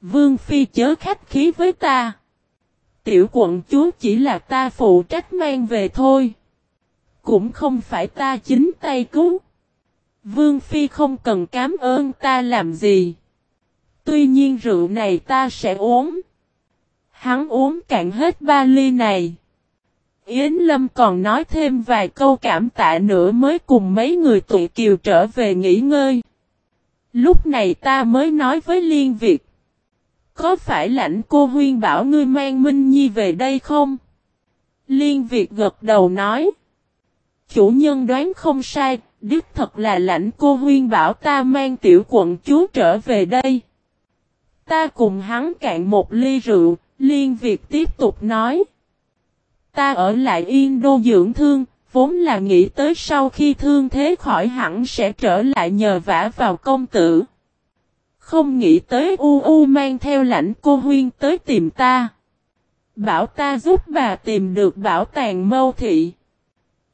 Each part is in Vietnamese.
Vương Phi chớ khách khí với ta. Tiểu quận chúa chỉ là ta phụ trách mang về thôi. Cũng không phải ta chính tay cứu. Vương Phi không cần cảm ơn ta làm gì. Tuy nhiên rượu này ta sẽ uống. Hắn uống cạn hết ba ly này. Yến Lâm còn nói thêm vài câu cảm tạ nữa mới cùng mấy người tụi kiều trở về nghỉ ngơi. Lúc này ta mới nói với Liên Việt. Có phải lãnh cô huyên bảo ngươi mang Minh Nhi về đây không? Liên Việt gật đầu nói. Chủ nhân đoán không sai, đích thật là lãnh cô huyên bảo ta mang tiểu quận chúa trở về đây. Ta cùng hắn cạn một ly rượu, Liên Việt tiếp tục nói. Ta ở lại Yên Đô dưỡng thương, vốn là nghĩ tới sau khi thương thế khỏi hẳn sẽ trở lại nhờ vả vào công tử. Không nghĩ tới U U mang theo lãnh cô huyên tới tìm ta. Bảo ta giúp bà tìm được bảo tàng mâu thị.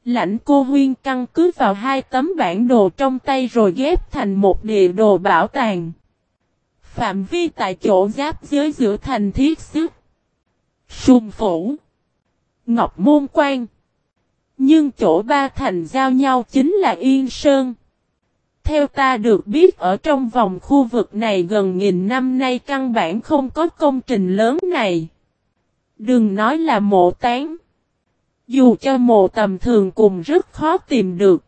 Lãnh cô huyên căn cứ vào hai tấm bản đồ trong tay rồi ghép thành một địa đồ bảo tàng. Phạm vi tại chỗ giáp giới giữa thành thiết sức. Sùng phủ. Ngọc Môn Quan. Nhưng chỗ ba thành giao nhau chính là Yên Sơn. Theo ta được biết, ở trong vòng khu vực này gần nghìn năm nay căn bản không có công trình lớn này. Đừng nói là mộ tán. Dù cho mộ tầm thường cùng rất khó tìm được.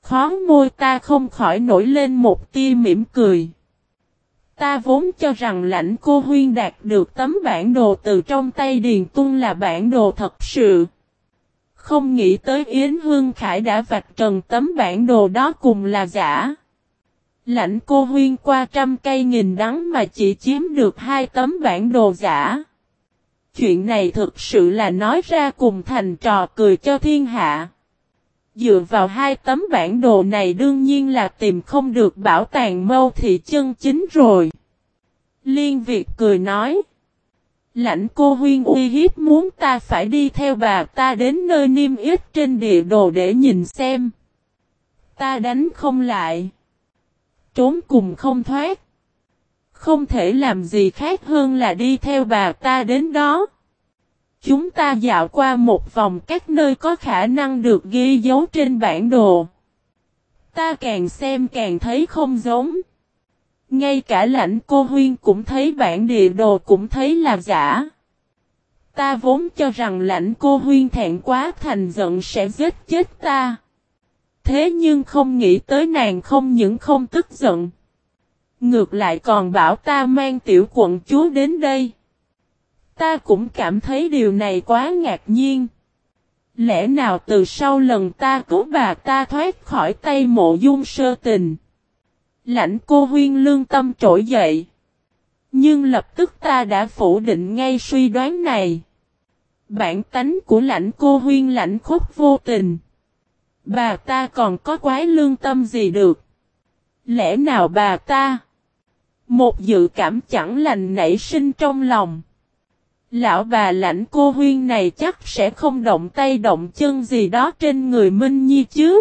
Khó môi ta không khỏi nổi lên một tia mỉm cười. Ta vốn cho rằng lãnh cô huyên đạt được tấm bản đồ từ trong tay Điền Tung là bản đồ thật sự. Không nghĩ tới Yến Hương Khải đã vạch trần tấm bản đồ đó cùng là giả. Lãnh cô huyên qua trăm cây nghìn đắng mà chỉ chiếm được hai tấm bản đồ giả. Chuyện này thực sự là nói ra cùng thành trò cười cho thiên hạ. Dựa vào hai tấm bản đồ này đương nhiên là tìm không được bảo tàng mâu thị chân chính rồi. Liên Việt cười nói. Lãnh cô huyên uy hiếp muốn ta phải đi theo bà ta đến nơi niêm yết trên địa đồ để nhìn xem. Ta đánh không lại. Trốn cùng không thoát. Không thể làm gì khác hơn là đi theo bà ta đến đó. Chúng ta dạo qua một vòng các nơi có khả năng được ghi dấu trên bản đồ. Ta càng xem càng thấy không giống. Ngay cả lãnh cô huyên cũng thấy bản địa đồ cũng thấy là giả. Ta vốn cho rằng lãnh cô huyên thẹn quá thành giận sẽ giết chết ta. Thế nhưng không nghĩ tới nàng không những không tức giận. Ngược lại còn bảo ta mang tiểu quận chúa đến đây. Ta cũng cảm thấy điều này quá ngạc nhiên. Lẽ nào từ sau lần ta cứu bà ta thoát khỏi tay mộ dung sơ tình. Lãnh cô huyên lương tâm trỗi dậy. Nhưng lập tức ta đã phủ định ngay suy đoán này. Bản tánh của lãnh cô huyên lãnh khúc vô tình. Bà ta còn có quái lương tâm gì được? Lẽ nào bà ta? Một dự cảm chẳng lành nảy sinh trong lòng. Lão bà lãnh cô huyên này chắc sẽ không động tay động chân gì đó trên người Minh Nhi chứ.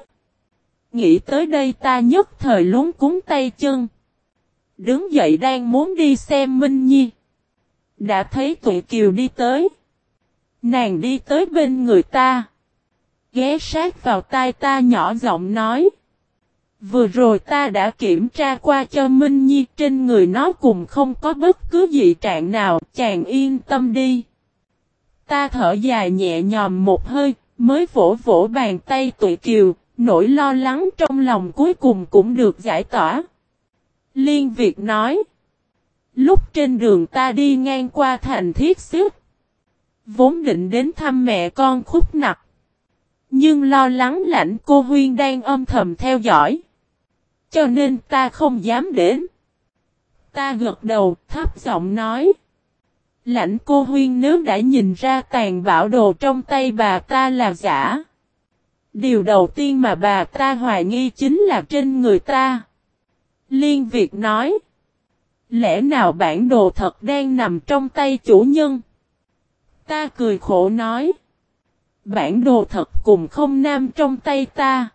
Nghĩ tới đây ta nhất thời lúng cúng tay chân. Đứng dậy đang muốn đi xem Minh Nhi. Đã thấy tụi kiều đi tới. Nàng đi tới bên người ta. Ghé sát vào tai ta nhỏ giọng nói. Vừa rồi ta đã kiểm tra qua cho Minh Nhi trên người nó cùng không có bất cứ dị trạng nào, chàng yên tâm đi. Ta thở dài nhẹ nhòm một hơi, mới vỗ vỗ bàn tay tụi kiều, nỗi lo lắng trong lòng cuối cùng cũng được giải tỏa. Liên Việt nói, lúc trên đường ta đi ngang qua thành thiết xếp, vốn định đến thăm mẹ con khúc nặc. Nhưng lo lắng lãnh cô Huyên đang âm thầm theo dõi. Cho nên ta không dám đến. Ta gật đầu, thấp giọng nói. Lãnh cô Huyên nếu đã nhìn ra tàn bảo đồ trong tay bà ta là giả. Điều đầu tiên mà bà ta hoài nghi chính là trên người ta. Liên Việt nói. Lẽ nào bản đồ thật đang nằm trong tay chủ nhân? Ta cười khổ nói. Bản đồ thật cùng không nam trong tay ta.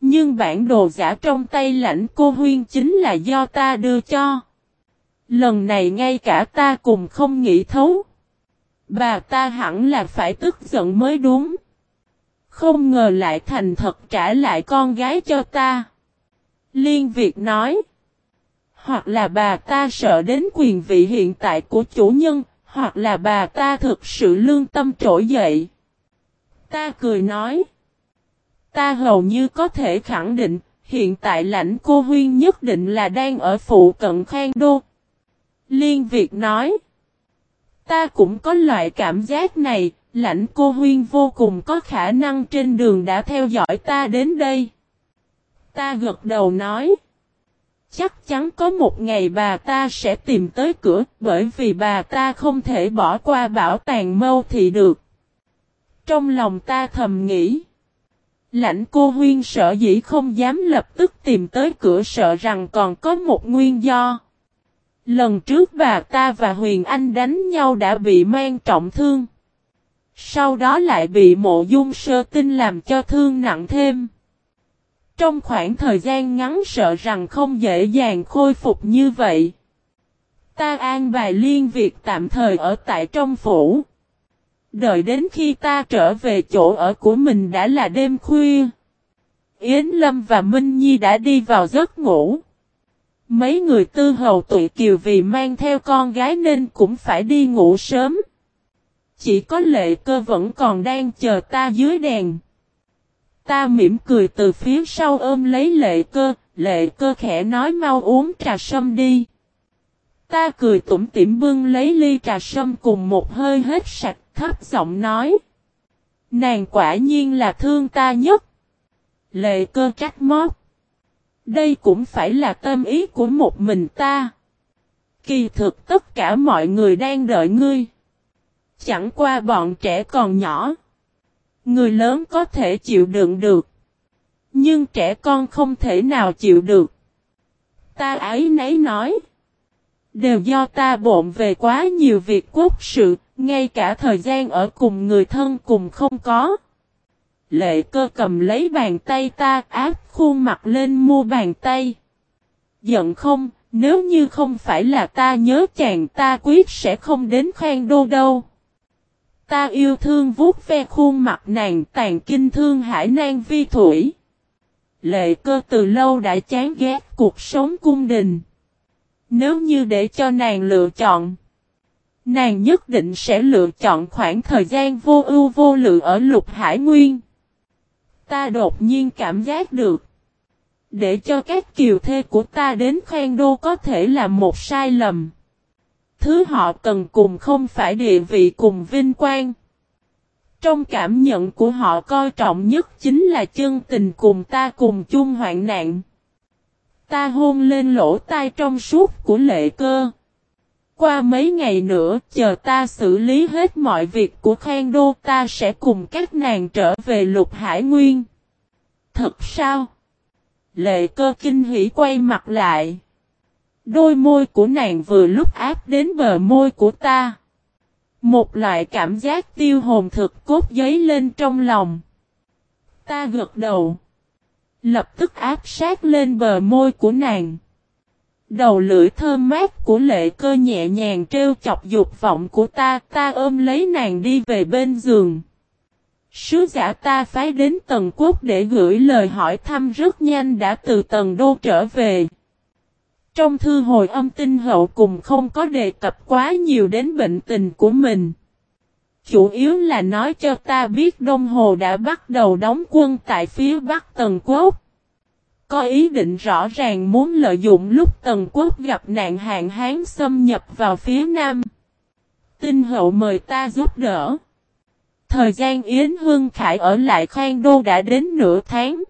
Nhưng bản đồ giả trong tay lãnh cô huyên chính là do ta đưa cho. Lần này ngay cả ta cùng không nghĩ thấu. Bà ta hẳn là phải tức giận mới đúng. Không ngờ lại thành thật trả lại con gái cho ta. Liên Việt nói. Hoặc là bà ta sợ đến quyền vị hiện tại của chủ nhân, hoặc là bà ta thực sự lương tâm trỗi dậy. Ta cười nói. Ta hầu như có thể khẳng định, hiện tại lãnh cô huyên nhất định là đang ở phụ cận Khang Đô. Liên Việt nói. Ta cũng có loại cảm giác này, lãnh cô huyên vô cùng có khả năng trên đường đã theo dõi ta đến đây. Ta gật đầu nói. Chắc chắn có một ngày bà ta sẽ tìm tới cửa, bởi vì bà ta không thể bỏ qua bảo tàng mâu thị được. Trong lòng ta thầm nghĩ. Lãnh cô huyên sợ dĩ không dám lập tức tìm tới cửa sợ rằng còn có một nguyên do. Lần trước bà ta và Huyền Anh đánh nhau đã bị mang trọng thương. Sau đó lại bị mộ dung sơ tinh làm cho thương nặng thêm. Trong khoảng thời gian ngắn sợ rằng không dễ dàng khôi phục như vậy. Ta an bài liên việc tạm thời ở tại trong phủ. Đợi đến khi ta trở về chỗ ở của mình đã là đêm khuya. Yến Lâm và Minh Nhi đã đi vào giấc ngủ. Mấy người tư hầu tụi kiều vì mang theo con gái nên cũng phải đi ngủ sớm. Chỉ có lệ cơ vẫn còn đang chờ ta dưới đèn. Ta mỉm cười từ phía sau ôm lấy lệ cơ, lệ cơ khẽ nói mau uống trà sâm đi. Ta cười tủm tỉm bưng lấy ly trà sâm cùng một hơi hết sạch thấp giọng nói. Nàng quả nhiên là thương ta nhất. Lệ cơ trách móc. Đây cũng phải là tâm ý của một mình ta. Kỳ thực tất cả mọi người đang đợi ngươi. Chẳng qua bọn trẻ còn nhỏ. Người lớn có thể chịu đựng được. Nhưng trẻ con không thể nào chịu được. Ta ấy nấy nói. Đều do ta bộn về quá nhiều việc quốc sự, ngay cả thời gian ở cùng người thân cùng không có. Lệ cơ cầm lấy bàn tay ta áp khuôn mặt lên mua bàn tay. Giận không, nếu như không phải là ta nhớ chàng ta quyết sẽ không đến khoan đô đâu. Ta yêu thương vuốt ve khuôn mặt nàng tàn kinh thương hải nan vi thủy. Lệ cơ từ lâu đã chán ghét cuộc sống cung đình. Nếu như để cho nàng lựa chọn, nàng nhất định sẽ lựa chọn khoảng thời gian vô ưu vô lự ở lục hải nguyên. Ta đột nhiên cảm giác được. Để cho các kiều thê của ta đến khoan đô có thể là một sai lầm. Thứ họ cần cùng không phải địa vị cùng vinh quang. Trong cảm nhận của họ coi trọng nhất chính là chân tình cùng ta cùng chung hoạn nạn. Ta hôn lên lỗ tai trong suốt của lệ cơ. Qua mấy ngày nữa, chờ ta xử lý hết mọi việc của Khang Đô ta sẽ cùng các nàng trở về lục hải nguyên. Thật sao? Lệ cơ kinh hỉ quay mặt lại. Đôi môi của nàng vừa lúc áp đến bờ môi của ta. Một loại cảm giác tiêu hồn thực cốt giấy lên trong lòng. Ta gật đầu. Lập tức áp sát lên bờ môi của nàng. Đầu lưỡi thơm mát của lệ cơ nhẹ nhàng trêu chọc dục vọng của ta, ta ôm lấy nàng đi về bên giường. Sứ giả ta phái đến tầng quốc để gửi lời hỏi thăm rất nhanh đã từ tầng đô trở về. Trong thư hồi âm tinh hậu cùng không có đề cập quá nhiều đến bệnh tình của mình. Chủ yếu là nói cho ta biết Đông Hồ đã bắt đầu đóng quân tại phía Bắc Tần Quốc. Có ý định rõ ràng muốn lợi dụng lúc Tần Quốc gặp nạn hạn hán xâm nhập vào phía Nam. Tinh hậu mời ta giúp đỡ. Thời gian Yến Hương Khải ở lại Khang Đô đã đến nửa tháng.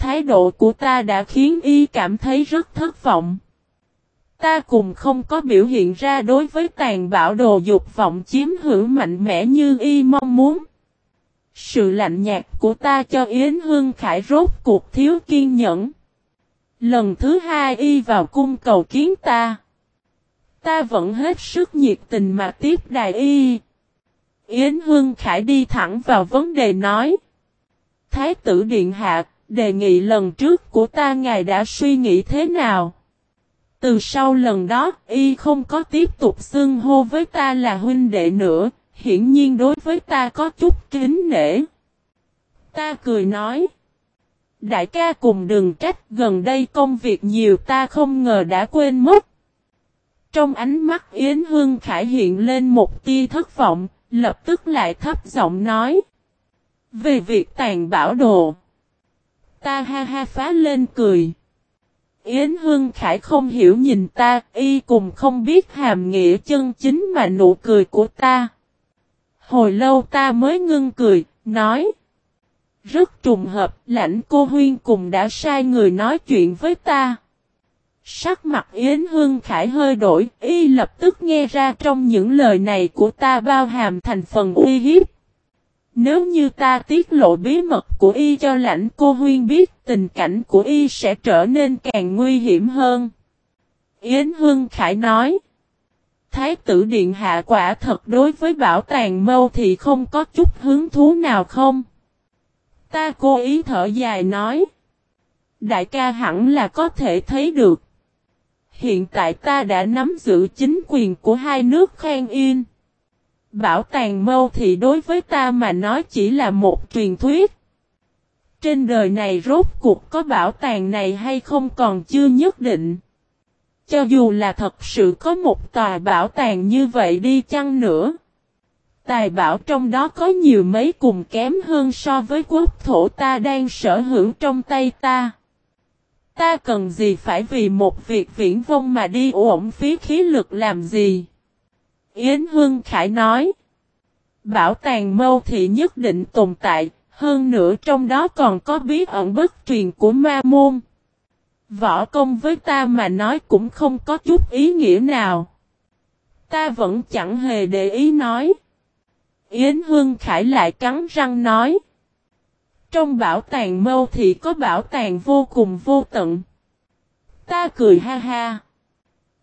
Thái độ của ta đã khiến y cảm thấy rất thất vọng. Ta cùng không có biểu hiện ra đối với tàn bạo đồ dục vọng chiếm hữu mạnh mẽ như y mong muốn. Sự lạnh nhạt của ta cho Yến Hương Khải rốt cuộc thiếu kiên nhẫn. Lần thứ hai y vào cung cầu kiến ta. Ta vẫn hết sức nhiệt tình mà tiếp đài y. Yến Hương Khải đi thẳng vào vấn đề nói. Thái tử Điện Hạ, đề nghị lần trước của ta ngài đã suy nghĩ thế nào? Từ sau lần đó, y không có tiếp tục xưng hô với ta là huynh đệ nữa, hiển nhiên đối với ta có chút kính nể. Ta cười nói. Đại ca cùng đừng trách gần đây công việc nhiều ta không ngờ đã quên mất. Trong ánh mắt Yến Hương Khải hiện lên một tia thất vọng, lập tức lại thấp giọng nói. Về việc tàn bảo đồ. Ta ha ha phá lên cười. Yến Hương Khải không hiểu nhìn ta, y cùng không biết hàm nghĩa chân chính mà nụ cười của ta. Hồi lâu ta mới ngưng cười, nói. Rất trùng hợp, lãnh cô huyên cùng đã sai người nói chuyện với ta. Sắc mặt Yến Hương Khải hơi đổi, y lập tức nghe ra trong những lời này của ta bao hàm thành phần uy hiếp. Nếu như ta tiết lộ bí mật của y cho lãnh cô huyên biết, tình cảnh của y sẽ trở nên càng nguy hiểm hơn. Yến Hương Khải nói. Thái tử Điện Hạ quả thật đối với bảo tàng mâu thì không có chút hứng thú nào không? Ta cố ý thở dài nói. Đại ca hẳn là có thể thấy được. Hiện tại ta đã nắm giữ chính quyền của hai nước Khang Yên. Bảo tàng mâu thì đối với ta mà nói chỉ là một truyền thuyết. Trên đời này rốt cuộc có bảo tàng này hay không còn chưa nhất định. Cho dù là thật sự có một tòa bảo tàng như vậy đi chăng nữa. Tài bảo trong đó có nhiều mấy cùng kém hơn so với quốc thổ ta đang sở hữu trong tay ta. Ta cần gì phải vì một việc viễn vông mà đi ổn phí khí lực làm gì? Yến Hương Khải nói. Bảo tàng mâu thị nhất định tồn tại, hơn nữa trong đó còn có bí ẩn bất truyền của ma môn. Võ công với ta mà nói cũng không có chút ý nghĩa nào. Ta vẫn chẳng hề để ý nói. Yến Hương Khải lại cắn răng nói. Trong bảo tàng mâu thì có bảo tàng vô cùng vô tận. Ta cười ha ha.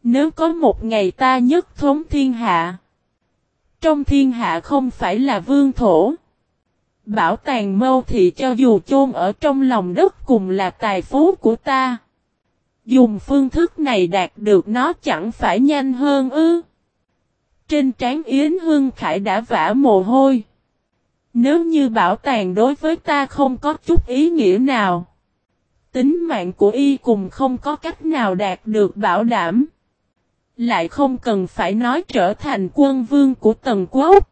Nếu có một ngày ta nhất thống thiên hạ. Trong thiên hạ không phải là vương thổ. Bảo tàng mâu thì cho dù chôn ở trong lòng đất cùng là tài phú của ta. Dùng phương thức này đạt được nó chẳng phải nhanh hơn ư. Trên trán Yến Hương Khải đã vã mồ hôi. Nếu như bảo tàng đối với ta không có chút ý nghĩa nào. Tính mạng của y cùng không có cách nào đạt được bảo đảm. Lại không cần phải nói trở thành quân vương của tần quốc.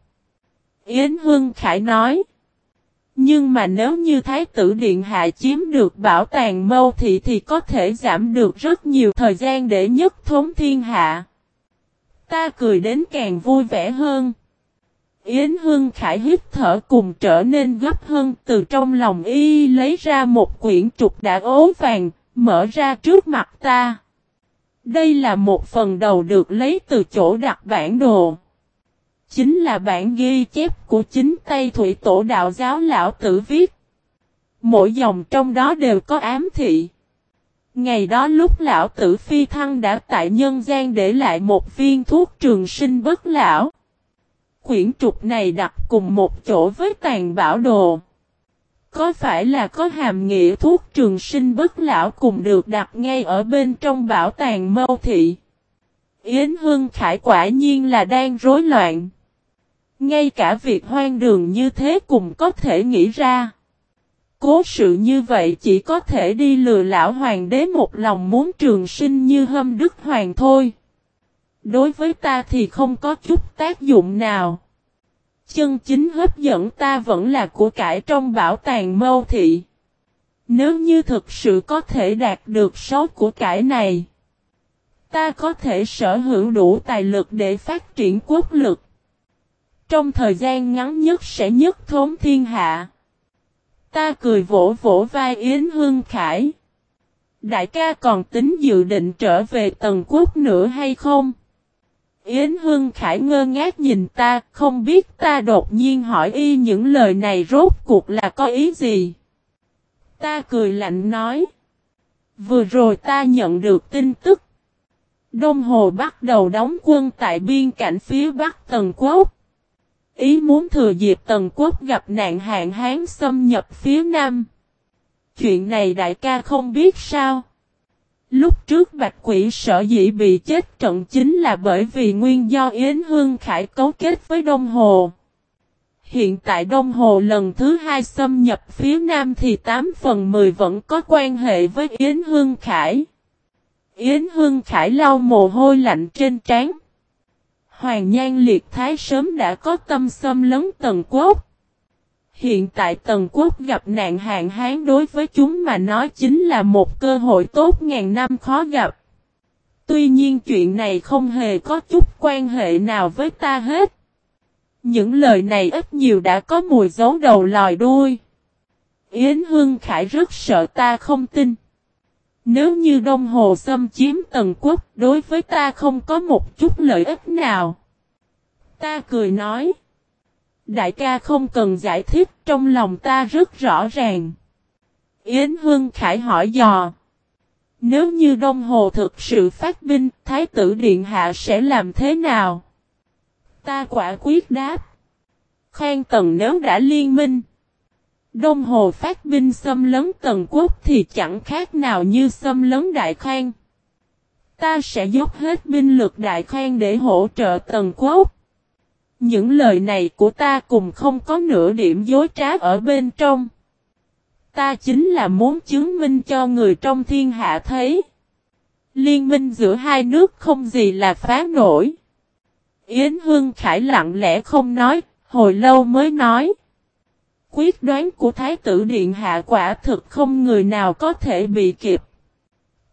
Yến Hương Khải nói. Nhưng mà nếu như Thái tử Điện Hạ chiếm được bảo tàng mâu thị thì có thể giảm được rất nhiều thời gian để nhất thống thiên hạ. Ta cười đến càng vui vẻ hơn. Yến Hương Khải hít thở cùng trở nên gấp hơn từ trong lòng y lấy ra một quyển trục đã ố vàng, mở ra trước mặt ta. Đây là một phần đầu được lấy từ chỗ đặt bản đồ. Chính là bản ghi chép của chính tay thủy tổ đạo giáo lão tử viết. Mỗi dòng trong đó đều có ám thị. Ngày đó lúc lão tử phi thăng đã tại nhân gian để lại một viên thuốc trường sinh bất lão. Quyển trục này đặt cùng một chỗ với tàn bảo đồ. Có phải là có hàm nghĩa thuốc trường sinh bất lão cùng được đặt ngay ở bên trong bảo tàng mâu thị? Yến Hương Khải quả nhiên là đang rối loạn. Ngay cả việc hoang đường như thế cũng có thể nghĩ ra. Cố sự như vậy chỉ có thể đi lừa lão hoàng đế một lòng muốn trường sinh như hâm đức hoàng thôi. Đối với ta thì không có chút tác dụng nào. Chân chính hấp dẫn ta vẫn là của cải trong bảo tàng mâu thị. Nếu như thực sự có thể đạt được số của cải này, ta có thể sở hữu đủ tài lực để phát triển quốc lực. Trong thời gian ngắn nhất sẽ nhất thống thiên hạ. Ta cười vỗ vỗ vai Yến Hương Khải. Đại ca còn tính dự định trở về tầng quốc nữa hay không? Yến Hương Khải ngơ ngác nhìn ta, không biết ta đột nhiên hỏi y những lời này rốt cuộc là có ý gì. Ta cười lạnh nói. Vừa rồi ta nhận được tin tức. Đông Hồ bắt đầu đóng quân tại biên cảnh phía Bắc Tần Quốc. Ý muốn thừa dịp Tần Quốc gặp nạn hạn hán xâm nhập phía Nam. Chuyện này đại ca không biết sao. Lúc trước Bạch Quỷ sở dĩ bị chết trận chính là bởi vì nguyên do Yến Hương Khải cấu kết với Đông Hồ. Hiện tại Đông Hồ lần thứ hai xâm nhập phía Nam thì 8 phần 10 vẫn có quan hệ với Yến Hương Khải. Yến Hương Khải lau mồ hôi lạnh trên trán. Hoàng Nhan Liệt Thái sớm đã có tâm xâm lấn Tần Quốc. Hiện tại Tần Quốc gặp nạn hạn hán đối với chúng mà nói chính là một cơ hội tốt ngàn năm khó gặp. Tuy nhiên chuyện này không hề có chút quan hệ nào với ta hết. Những lời này ít nhiều đã có mùi dấu đầu lòi đuôi. Yến Hương Khải rất sợ ta không tin. Nếu như Đông Hồ xâm chiếm tần quốc, đối với ta không có một chút lợi ích nào. Ta cười nói. Đại ca không cần giải thích, trong lòng ta rất rõ ràng. Yến Hương Khải hỏi dò. Nếu như Đông Hồ thực sự phát binh, Thái tử Điện Hạ sẽ làm thế nào? Ta quả quyết đáp. Khang Tần nếu đã liên minh. Đông Hồ phát binh xâm lấn Tần Quốc thì chẳng khác nào như xâm lấn Đại Khang. Ta sẽ dốc hết binh lực Đại Khang để hỗ trợ Tần Quốc. Những lời này của ta cùng không có nửa điểm dối trá ở bên trong. Ta chính là muốn chứng minh cho người trong thiên hạ thấy. Liên minh giữa hai nước không gì là phá nổi. Yến Hương Khải lặng lẽ không nói, hồi lâu mới nói. Quyết đoán của Thái tử Điện Hạ quả thực không người nào có thể bị kịp.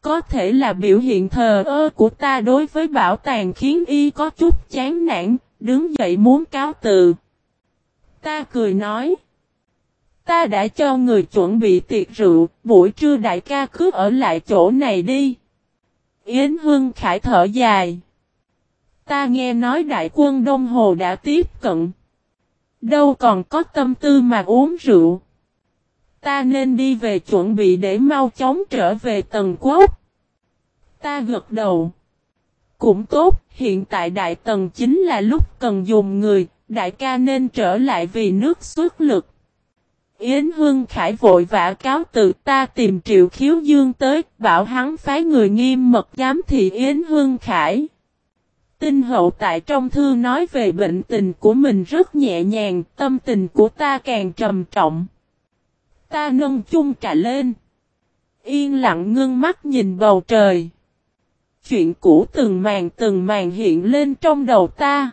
Có thể là biểu hiện thờ ơ của ta đối với bảo tàng khiến y có chút chán nản, đứng dậy muốn cáo từ. Ta cười nói. Ta đã cho người chuẩn bị tiệc rượu, buổi trưa đại ca cứ ở lại chỗ này đi. Yến Hương Khải thở dài. Ta nghe nói đại quân Đông Hồ đã tiếp cận. Đâu còn có tâm tư mà uống rượu. Ta nên đi về chuẩn bị để mau chóng trở về tầng quốc. Ta gật đầu. Cũng tốt, hiện tại đại tần chính là lúc cần dùng người, đại ca nên trở lại vì nước xuất lực. Yến Hương Khải vội vã cáo từ ta tìm triệu khiếu dương tới, bảo hắn phái người nghiêm mật giám thị Yến Hương Khải. Tinh hậu tại trong thư nói về bệnh tình của mình rất nhẹ nhàng, tâm tình của ta càng trầm trọng. Ta nâng chung trà lên. Yên lặng ngưng mắt nhìn bầu trời. Chuyện cũ từng màn từng màn hiện lên trong đầu ta.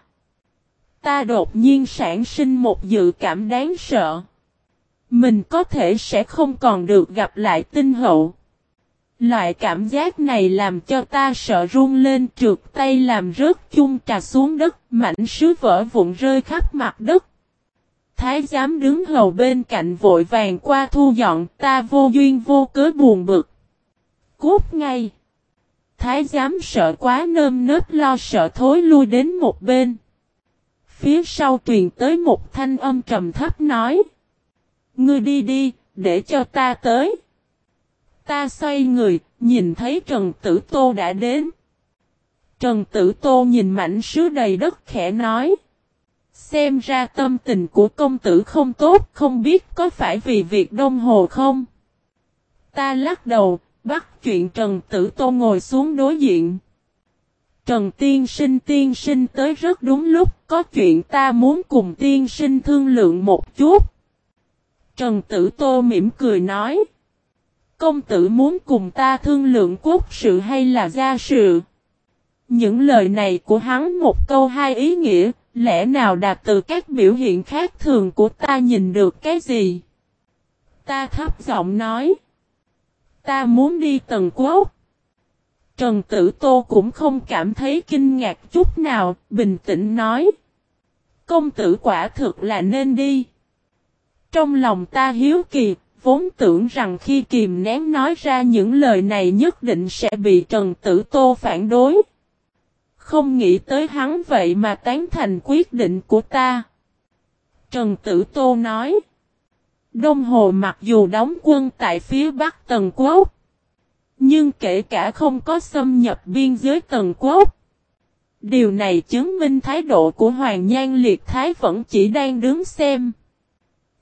Ta đột nhiên sản sinh một dự cảm đáng sợ. Mình có thể sẽ không còn được gặp lại tinh hậu. Loại cảm giác này làm cho ta sợ run lên trượt tay làm rớt chung trà xuống đất, mảnh sứ vỡ vụn rơi khắp mặt đất. Thái giám đứng hầu bên cạnh vội vàng qua thu dọn, ta vô duyên vô cớ buồn bực. Cút ngay. Thái giám sợ quá nơm nớp lo sợ thối lui đến một bên. Phía sau truyền tới một thanh âm trầm thấp nói. Ngươi đi đi, để cho ta tới. Ta xoay người, nhìn thấy Trần Tử Tô đã đến. Trần Tử Tô nhìn mảnh sứ đầy đất khẽ nói. Xem ra tâm tình của công tử không tốt, không biết có phải vì việc đông hồ không? Ta lắc đầu, bắt chuyện Trần Tử Tô ngồi xuống đối diện. Trần Tiên Sinh Tiên Sinh tới rất đúng lúc, có chuyện ta muốn cùng Tiên Sinh thương lượng một chút. Trần Tử Tô mỉm cười nói. Công tử muốn cùng ta thương lượng quốc sự hay là gia sự? Những lời này của hắn một câu hai ý nghĩa, lẽ nào đạt từ các biểu hiện khác thường của ta nhìn được cái gì? Ta thấp giọng nói. Ta muốn đi tầng quốc. Trần Tử Tô cũng không cảm thấy kinh ngạc chút nào, bình tĩnh nói. Công tử quả thực là nên đi. Trong lòng ta hiếu kỳ, vốn tưởng rằng khi kìm nén nói ra những lời này nhất định sẽ bị Trần Tử Tô phản đối. Không nghĩ tới hắn vậy mà tán thành quyết định của ta. Trần Tử Tô nói. Đông Hồ mặc dù đóng quân tại phía Bắc Tần Quốc. Nhưng kể cả không có xâm nhập biên giới Tần Quốc. Điều này chứng minh thái độ của Hoàng Nhan Liệt Thái vẫn chỉ đang đứng xem.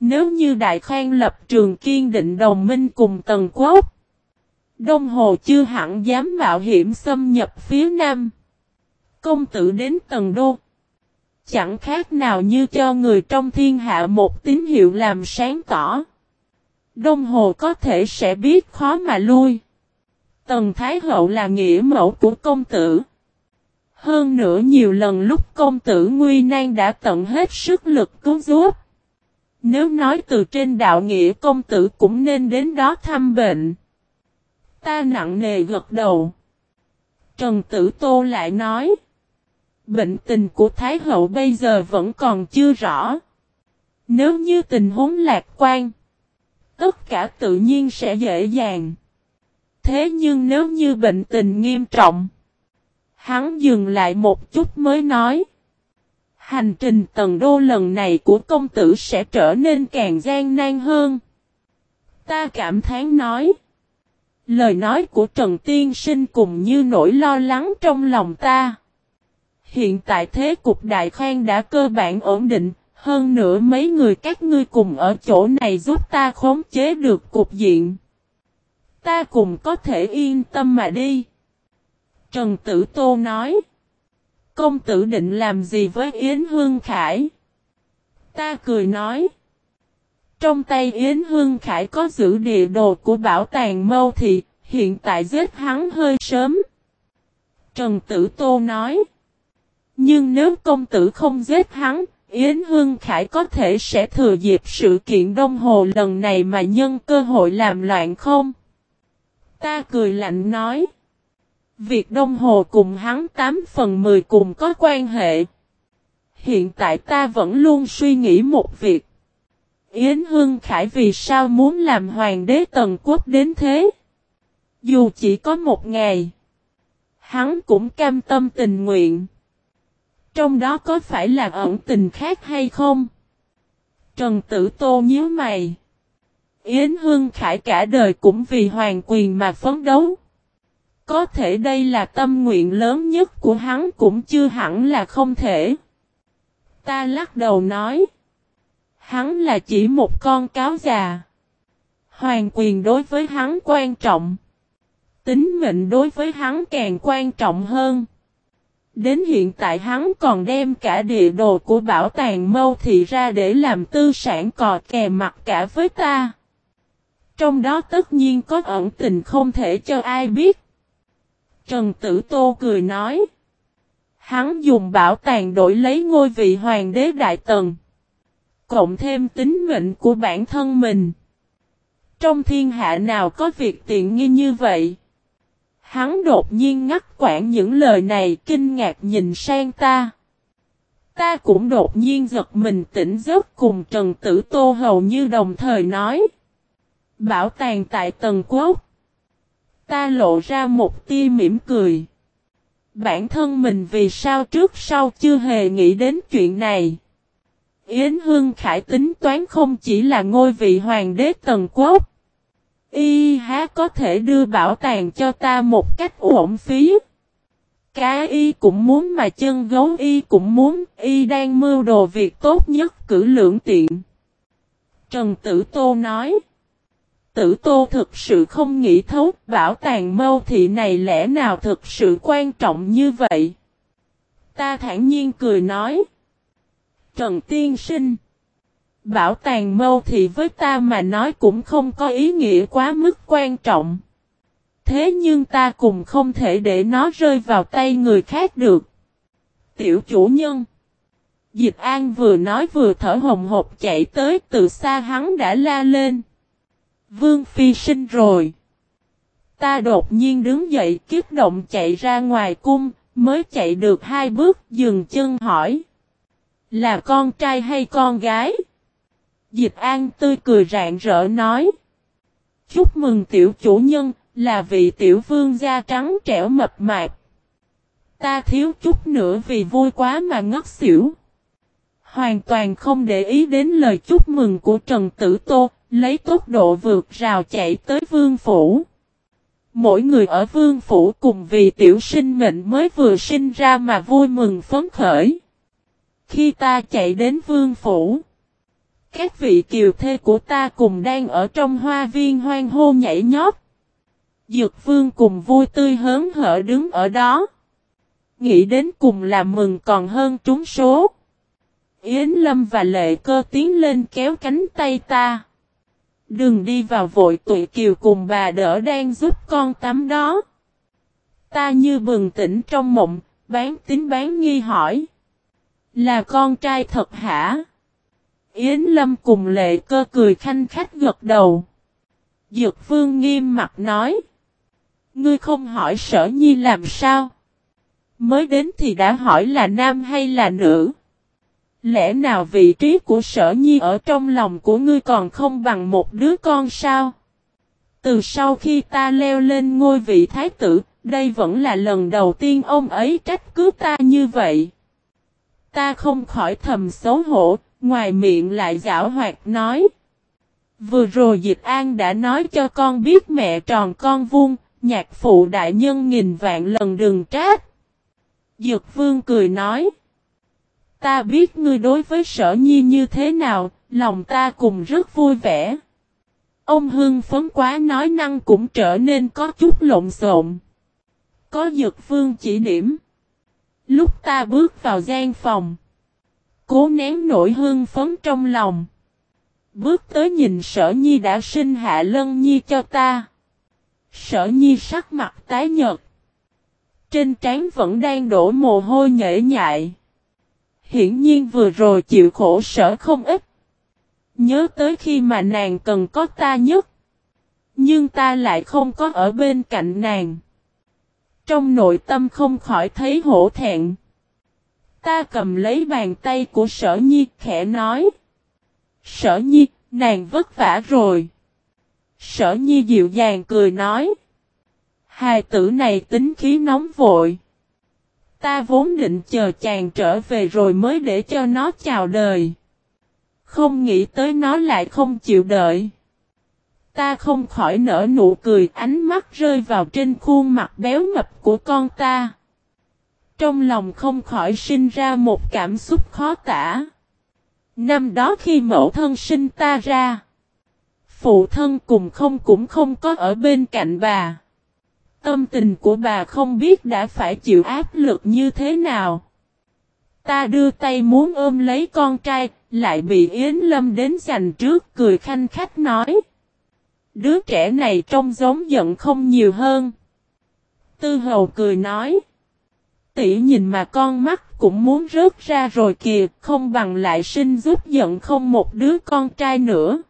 Nếu như Đại Khang lập trường kiên định đồng minh cùng Tần Quốc, Đông Hồ chưa hẳn dám mạo hiểm xâm nhập phía Nam. Công tử đến tần đô. Chẳng khác nào như cho người trong thiên hạ một tín hiệu làm sáng tỏ. Đông Hồ có thể sẽ biết khó mà lui. Tần Thái Hậu là nghĩa mẫu của công tử. Hơn nữa nhiều lần lúc công tử Nguy Nan đã tận hết sức lực cứu giúp. Nếu nói từ trên đạo nghĩa công tử cũng nên đến đó thăm bệnh. Ta nặng nề gật đầu. Trần Tử Tô lại nói. Bệnh tình của Thái Hậu bây giờ vẫn còn chưa rõ. Nếu như tình huống lạc quan. Tất cả tự nhiên sẽ dễ dàng. Thế nhưng nếu như bệnh tình nghiêm trọng. Hắn dừng lại một chút mới nói. Hành trình tầng đô lần này của công tử sẽ trở nên càng gian nan hơn. Ta cảm thán nói. Lời nói của Trần Tiên Sinh cùng như nỗi lo lắng trong lòng ta. Hiện tại thế cục đại khoan đã cơ bản ổn định, hơn nữa mấy người các ngươi cùng ở chỗ này giúp ta khống chế được cục diện. Ta cùng có thể yên tâm mà đi. Trần Tử Tô nói. Công tử định làm gì với Yến Hương Khải? Ta cười nói. Trong tay Yến Hương Khải có giữ địa đồ của bảo tàng mâu thị, hiện tại giết hắn hơi sớm. Trần Tử Tô nói. Nhưng nếu công tử không giết hắn, Yến Hương Khải có thể sẽ thừa dịp sự kiện Đông Hồ lần này mà nhân cơ hội làm loạn không? Ta cười lạnh nói. Việc Đông Hồ cùng hắn 8 phần 10 cùng có quan hệ. Hiện tại ta vẫn luôn suy nghĩ một việc. Yến Hương Khải vì sao muốn làm hoàng đế tần quốc đến thế? Dù chỉ có một ngày. Hắn cũng cam tâm tình nguyện. Trong đó có phải là ẩn tình khác hay không? Trần Tử Tô nhớ mày. Yến Hương Khải cả đời cũng vì hoàng quyền mà phấn đấu. Có thể đây là tâm nguyện lớn nhất của hắn cũng chưa hẳn là không thể. Ta lắc đầu nói. Hắn là chỉ một con cáo già. Hoàng quyền đối với hắn quan trọng. Tính mệnh đối với hắn càng quan trọng hơn. Đến hiện tại hắn còn đem cả địa đồ của bảo tàng mâu thị ra để làm tư sản cò kè mặt cả với ta. Trong đó tất nhiên có ẩn tình không thể cho ai biết. Trần Tử Tô cười nói. Hắn dùng bảo tàng đổi lấy ngôi vị hoàng đế đại tần. Cộng thêm tính mệnh của bản thân mình. Trong thiên hạ nào có việc tiện nghi như vậy? Hắn đột nhiên ngắt quãng những lời này, kinh ngạc nhìn sang ta. Ta cũng đột nhiên giật mình tỉnh giấc cùng Trần Tử Tô hầu như đồng thời nói. Bảo tàng tại Tần Quốc. Ta lộ ra một tia mỉm cười. Bản thân mình vì sao trước sau chưa hề nghĩ đến chuyện này. Yến Hương Khải tính toán không chỉ là ngôi vị hoàng đế Tần Quốc. Y há có thể đưa bảo tàng cho ta một cách uổng phí. Cá y cũng muốn mà chân gấu y cũng muốn, y đang mưu đồ việc tốt nhất cử lưỡng tiện. Trần Tử Tô nói. Tử Tô thực sự không nghĩ thấu bảo tàng mâu thị này lẽ nào thực sự quan trọng như vậy. Ta thản nhiên cười nói. Trần Tiên Sinh. Bảo tàng mâu thì với ta mà nói cũng không có ý nghĩa quá mức quan trọng. Thế nhưng ta cũng không thể để nó rơi vào tay người khác được. Tiểu chủ nhân. Dịch An vừa nói vừa thở hồng hộc chạy tới từ xa hắn đã la lên. Vương Phi sinh rồi. Ta đột nhiên đứng dậy kiếp động chạy ra ngoài cung, mới chạy được hai bước dừng chân hỏi. Là con trai hay con gái? Dịch An tươi cười rạng rỡ nói. Chúc mừng tiểu chủ nhân, là vị tiểu vương da trắng trẻo mập mạp. Ta thiếu chút nữa vì vui quá mà ngất xỉu. Hoàn toàn không để ý đến lời chúc mừng của Trần Tử Tô, lấy tốc độ vượt rào chạy tới vương phủ. Mỗi người ở vương phủ cùng vì tiểu sinh mệnh mới vừa sinh ra mà vui mừng phấn khởi. Khi ta chạy đến vương phủ, các vị kiều thê của ta cùng đang ở trong hoa viên hoang hô nhảy nhót. Dược vương cùng vui tươi hớn hở đứng ở đó. Nghĩ đến cùng là mừng còn hơn trúng số. Yến Lâm và Lệ Cơ tiến lên kéo cánh tay ta. Đừng đi vào vội tụi kiều cùng bà đỡ đang giúp con tắm đó. Ta như bừng tỉnh trong mộng, bán tính bán nghi hỏi. Là con trai thật hả? Yến Lâm cùng lệ cơ cười khanh khách gật đầu. Dược Phương nghiêm mặt nói. Ngươi không hỏi sở nhi làm sao? Mới đến thì đã hỏi là nam hay là nữ? Lẽ nào vị trí của sở nhi ở trong lòng của ngươi còn không bằng một đứa con sao? Từ sau khi ta leo lên ngôi vị thái tử, đây vẫn là lần đầu tiên ông ấy trách cứ ta như vậy. Ta không khỏi thầm xấu hổ, ngoài miệng lại giảo hoạt nói. Vừa rồi Dịch An đã nói cho con biết mẹ tròn con vuông, nhạc phụ đại nhân nghìn vạn lần đừng trách. Dược vương cười nói. Ta biết ngươi đối với sở nhi như thế nào, lòng ta cùng rất vui vẻ. Ông hưng phấn quá nói năng cũng trở nên có chút lộn xộn. Có dược vương chỉ điểm. Lúc ta bước vào gian phòng. Cố nén nỗi hương phấn trong lòng. Bước tới nhìn sở nhi đã sinh hạ lân nhi cho ta. Sở nhi sắc mặt tái nhợt. Trên trán vẫn đang đổ mồ hôi nhễ nhại. Hiển nhiên vừa rồi chịu khổ sở không ít. Nhớ tới khi mà nàng cần có ta nhất. Nhưng ta lại không có ở bên cạnh nàng. Trong nội tâm không khỏi thấy hổ thẹn. Ta cầm lấy bàn tay của sở nhi khẽ nói. Sở nhi, nàng vất vả rồi. Sở nhi dịu dàng cười nói. Hài tử này tính khí nóng vội. Ta vốn định chờ chàng trở về rồi mới để cho nó chào đời. Không nghĩ tới nó lại không chịu đợi. Ta không khỏi nở nụ cười ánh mắt rơi vào trên khuôn mặt béo mập của con ta. Trong lòng không khỏi sinh ra một cảm xúc khó tả. Năm đó khi mẫu thân sinh ta ra. Phụ thân cùng không cũng không có ở bên cạnh bà. Tâm tình của bà không biết đã phải chịu áp lực như thế nào. Ta đưa tay muốn ôm lấy con trai, lại bị Yến Lâm đến giành trước cười khanh khách nói. Đứa trẻ này trông giống giận không nhiều hơn. Tư hầu cười nói. Tỷ nhìn mà con mắt cũng muốn rớt ra rồi kìa, không bằng lại sinh giúp giận không một đứa con trai nữa.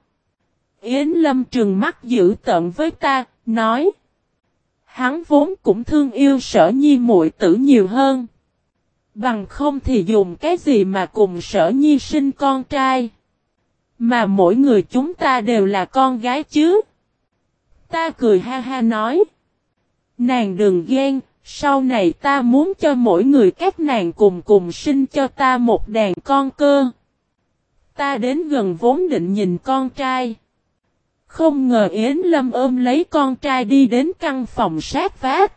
Yến Lâm trừng mắt giữ tận với ta, nói. Hắn vốn cũng thương yêu sở nhi muội tử nhiều hơn. Bằng không thì dùng cái gì mà cùng sở nhi sinh con trai. Mà mỗi người chúng ta đều là con gái chứ. Ta cười ha ha nói. Nàng đừng ghen, sau này ta muốn cho mỗi người các nàng cùng cùng sinh cho ta một đàn con cơ. Ta đến gần vốn định nhìn con trai. Không ngờ Yến Lâm ôm lấy con trai đi đến căn phòng sát phát.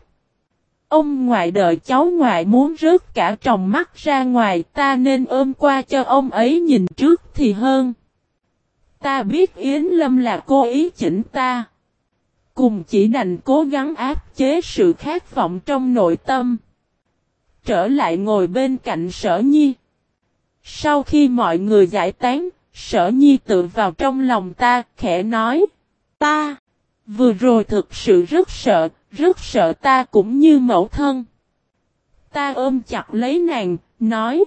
Ông ngoại đợi cháu ngoại muốn rớt cả tròng mắt ra ngoài, ta nên ôm qua cho ông ấy nhìn trước thì hơn. Ta biết Yến Lâm là cô ý chỉnh ta. Cùng chỉ đành cố gắng áp chế sự khát vọng trong nội tâm. Trở lại ngồi bên cạnh sở nhi. Sau khi mọi người giải tán, sở nhi tự vào trong lòng ta, khẽ nói. Ta, vừa rồi thực sự rất sợ, rất sợ ta cũng như mẫu thân. Ta ôm chặt lấy nàng, nói.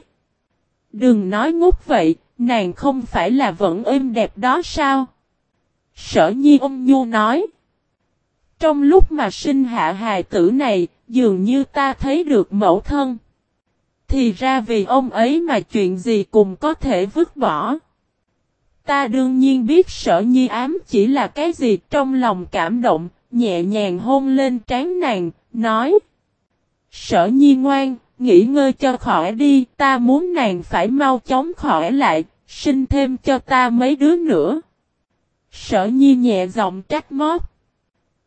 Đừng nói ngốc vậy, nàng không phải là vẫn êm đẹp đó sao? Sở nhi ôm nhu nói. Trong lúc mà sinh hạ hài tử này, dường như ta thấy được mẫu thân. Thì ra vì ông ấy mà chuyện gì cũng có thể vứt bỏ. Ta đương nhiên biết sở nhi ám chỉ là cái gì trong lòng cảm động, nhẹ nhàng hôn lên trán nàng, nói. Sở nhi ngoan, nghỉ ngơi cho khỏi đi, ta muốn nàng phải mau chóng khỏi lại, sinh thêm cho ta mấy đứa nữa. Sở nhi nhẹ giọng trách móc.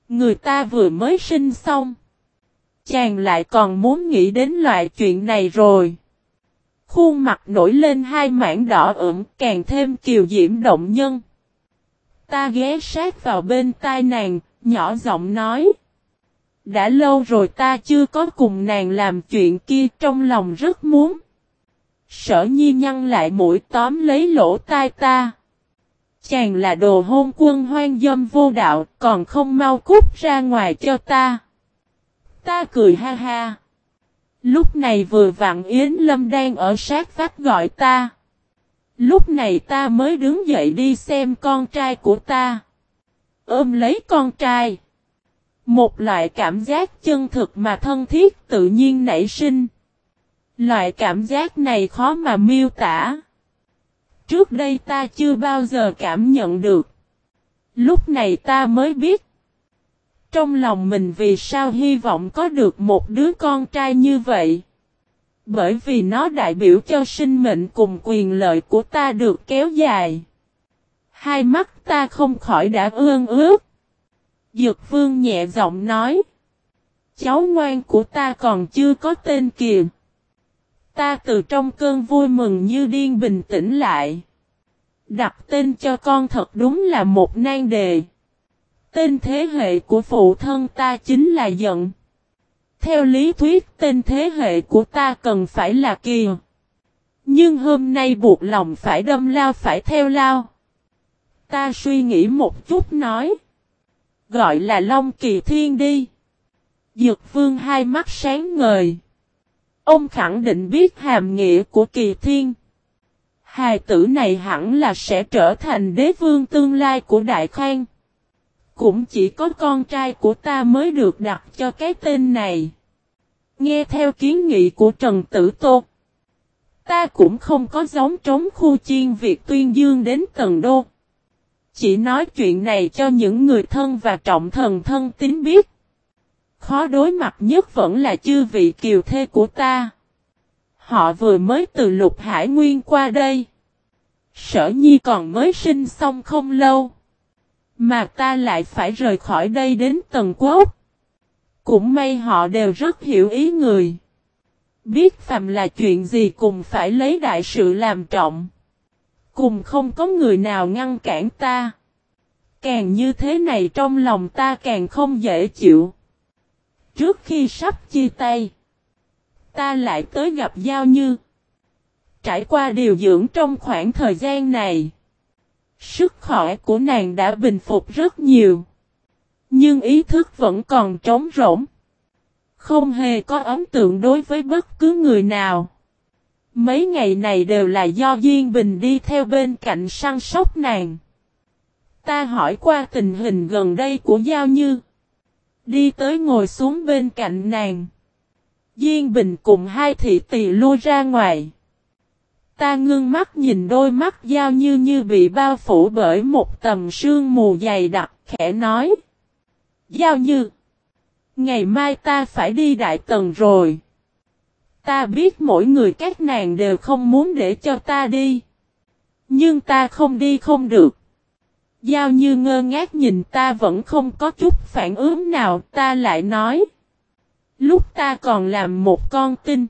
Người ta vừa mới sinh xong. Chàng lại còn muốn nghĩ đến loại chuyện này rồi. Khuôn mặt nổi lên hai mảng đỏ ửng càng thêm kiều diễm động nhân. Ta ghé sát vào bên tai nàng, nhỏ giọng nói. Đã lâu rồi ta chưa có cùng nàng làm chuyện kia trong lòng rất muốn. Sở nhi nhăn lại mũi tóm lấy lỗ tai ta. Chàng là đồ hôn quân hoang dâm vô đạo, còn không mau cút ra ngoài cho ta. Ta cười ha ha. Lúc này vừa vặn Yến Lâm đang ở sát vách gọi ta. Lúc này ta mới đứng dậy đi xem con trai của ta. Ôm lấy con trai. Một loại cảm giác chân thực mà thân thiết tự nhiên nảy sinh. Loại cảm giác này khó mà miêu tả. Trước đây ta chưa bao giờ cảm nhận được. Lúc này ta mới biết. Trong lòng mình vì sao hy vọng có được một đứa con trai như vậy. Bởi vì nó đại biểu cho sinh mệnh cùng quyền lợi của ta được kéo dài. Hai mắt ta không khỏi đã ương ướt. Dược vương nhẹ giọng nói. Cháu ngoan của ta còn chưa có tên kìa. Ta từ trong cơn vui mừng như điên bình tĩnh lại. Đặt tên cho con thật đúng là một nan đề. Tên thế hệ của phụ thân ta chính là giận. Theo lý thuyết, tên thế hệ của ta cần phải là kìa. Nhưng hôm nay buộc lòng phải đâm lao phải theo lao. Ta suy nghĩ một chút nói. Gọi là Long Kỳ Thiên đi. Dược vương hai mắt sáng ngời. Ông khẳng định biết hàm nghĩa của Kỳ Thiên. Hài tử này hẳn là sẽ trở thành đế vương tương lai của Đại Khang. Cũng chỉ có con trai của ta mới được đặt cho cái tên này. Nghe theo kiến nghị của Trần Tử Tô. Ta cũng không có giống trống khu chiên việc tuyên dương đến tầng đô. Chỉ nói chuyện này cho những người thân và trọng thần thân tín biết. Khó đối mặt nhất vẫn là chư vị kiều thê của ta. Họ vừa mới từ lục hải nguyên qua đây. Sở nhi còn mới sinh xong không lâu. Mà ta lại phải rời khỏi đây đến tầng quốc. Cũng may họ đều rất hiểu ý người. Biết phàm là chuyện gì cùng phải lấy đại sự làm trọng. Cùng không có người nào ngăn cản ta. Càng như thế này trong lòng ta càng không dễ chịu. Trước khi sắp chia tay. Ta lại tới gặp Giao Như. Trải qua điều dưỡng trong khoảng thời gian này. Sức khỏe của nàng đã bình phục rất nhiều. Nhưng ý thức vẫn còn trống rỗng. Không hề có ấn tượng đối với bất cứ người nào. Mấy ngày này đều là do Duyên Bình đi theo bên cạnh săn sóc nàng. Ta hỏi qua tình hình gần đây của Giao Như. Đi tới ngồi xuống bên cạnh nàng. Diên Bình cùng hai thị tỳ lui ra ngoài. Ta ngưng mắt nhìn đôi mắt Giao Như như bị bao phủ bởi một tầm sương mù dày đặc, khẽ nói. Giao Như. Ngày mai ta phải đi Đại Tần rồi. Ta biết mỗi người các nàng đều không muốn để cho ta đi. Nhưng ta không đi không được. Giao như ngơ ngác nhìn ta vẫn không có chút phản ứng nào, ta lại nói. Lúc ta còn làm một con tin.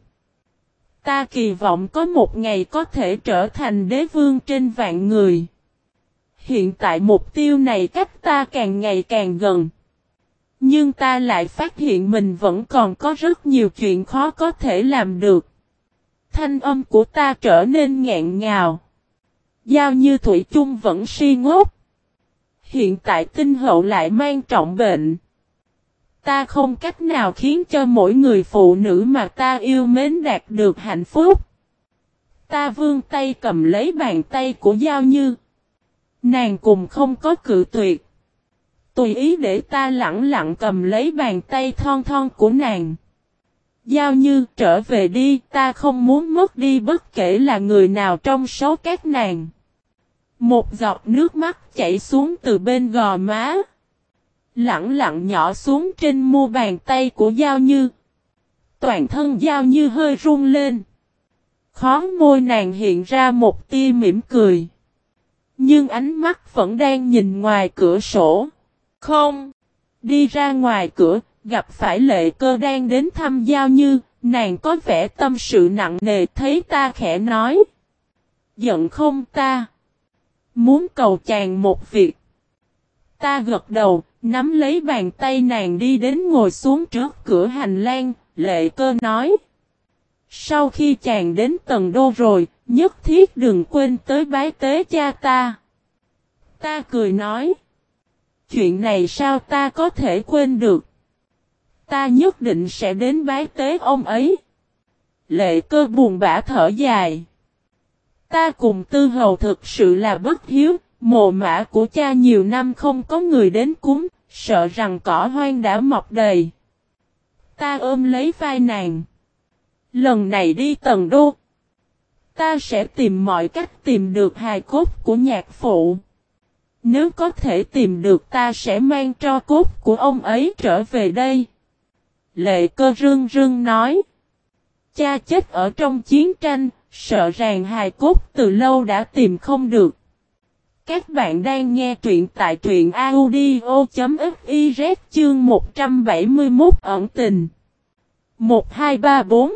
Ta kỳ vọng có một ngày có thể trở thành đế vương trên vạn người. Hiện tại mục tiêu này cách ta càng ngày càng gần. Nhưng ta lại phát hiện mình vẫn còn có rất nhiều chuyện khó có thể làm được. Thanh âm của ta trở nên ngẹn ngào. Giao như Thủy chung vẫn si ngốc. Hiện tại tinh hậu lại mang trọng bệnh. Ta không cách nào khiến cho mỗi người phụ nữ mà ta yêu mến đạt được hạnh phúc. Ta vương tay cầm lấy bàn tay của Giao Như. Nàng cùng không có cự tuyệt. Tùy ý để ta lặng lặng cầm lấy bàn tay thon thon của nàng. Giao Như trở về đi, ta không muốn mất đi bất kể là người nào trong số các nàng. Một giọt nước mắt chảy xuống từ bên gò má. Lặng lặng nhỏ xuống trên mu bàn tay của Giao Như. Toàn thân Giao Như hơi run lên. Khó môi nàng hiện ra một tia mỉm cười. Nhưng ánh mắt vẫn đang nhìn ngoài cửa sổ. Không. Đi ra ngoài cửa, gặp phải lệ cơ đang đến thăm Giao Như, nàng có vẻ tâm sự nặng nề thấy ta khẽ nói. Giận không ta? Muốn cầu chàng một việc. Ta gật đầu, nắm lấy bàn tay nàng đi đến ngồi xuống trước cửa hành lang, lệ cơ nói. Sau khi chàng đến tầng đô rồi, nhất thiết đừng quên tới bái tế cha ta. Ta cười nói. Chuyện này sao ta có thể quên được? Ta nhất định sẽ đến bái tế ông ấy. Lệ cơ buồn bã thở dài. Ta cùng tư hầu thực sự là bất hiếu, mồ mã của cha nhiều năm không có người đến cúng, sợ rằng cỏ hoang đã mọc đầy. Ta ôm lấy vai nàng. Lần này đi tầng đô. Ta sẽ tìm mọi cách tìm được hài cốt của nhạc phụ. Nếu có thể tìm được ta sẽ mang cho cốt của ông ấy trở về đây. Lệ cơ rưng rưng nói. Cha chết ở trong chiến tranh, sợ rằng hài cốt từ lâu đã tìm không được. Các bạn đang nghe truyện tại truyện audio.fiz chương 171 ẩn tình. 1234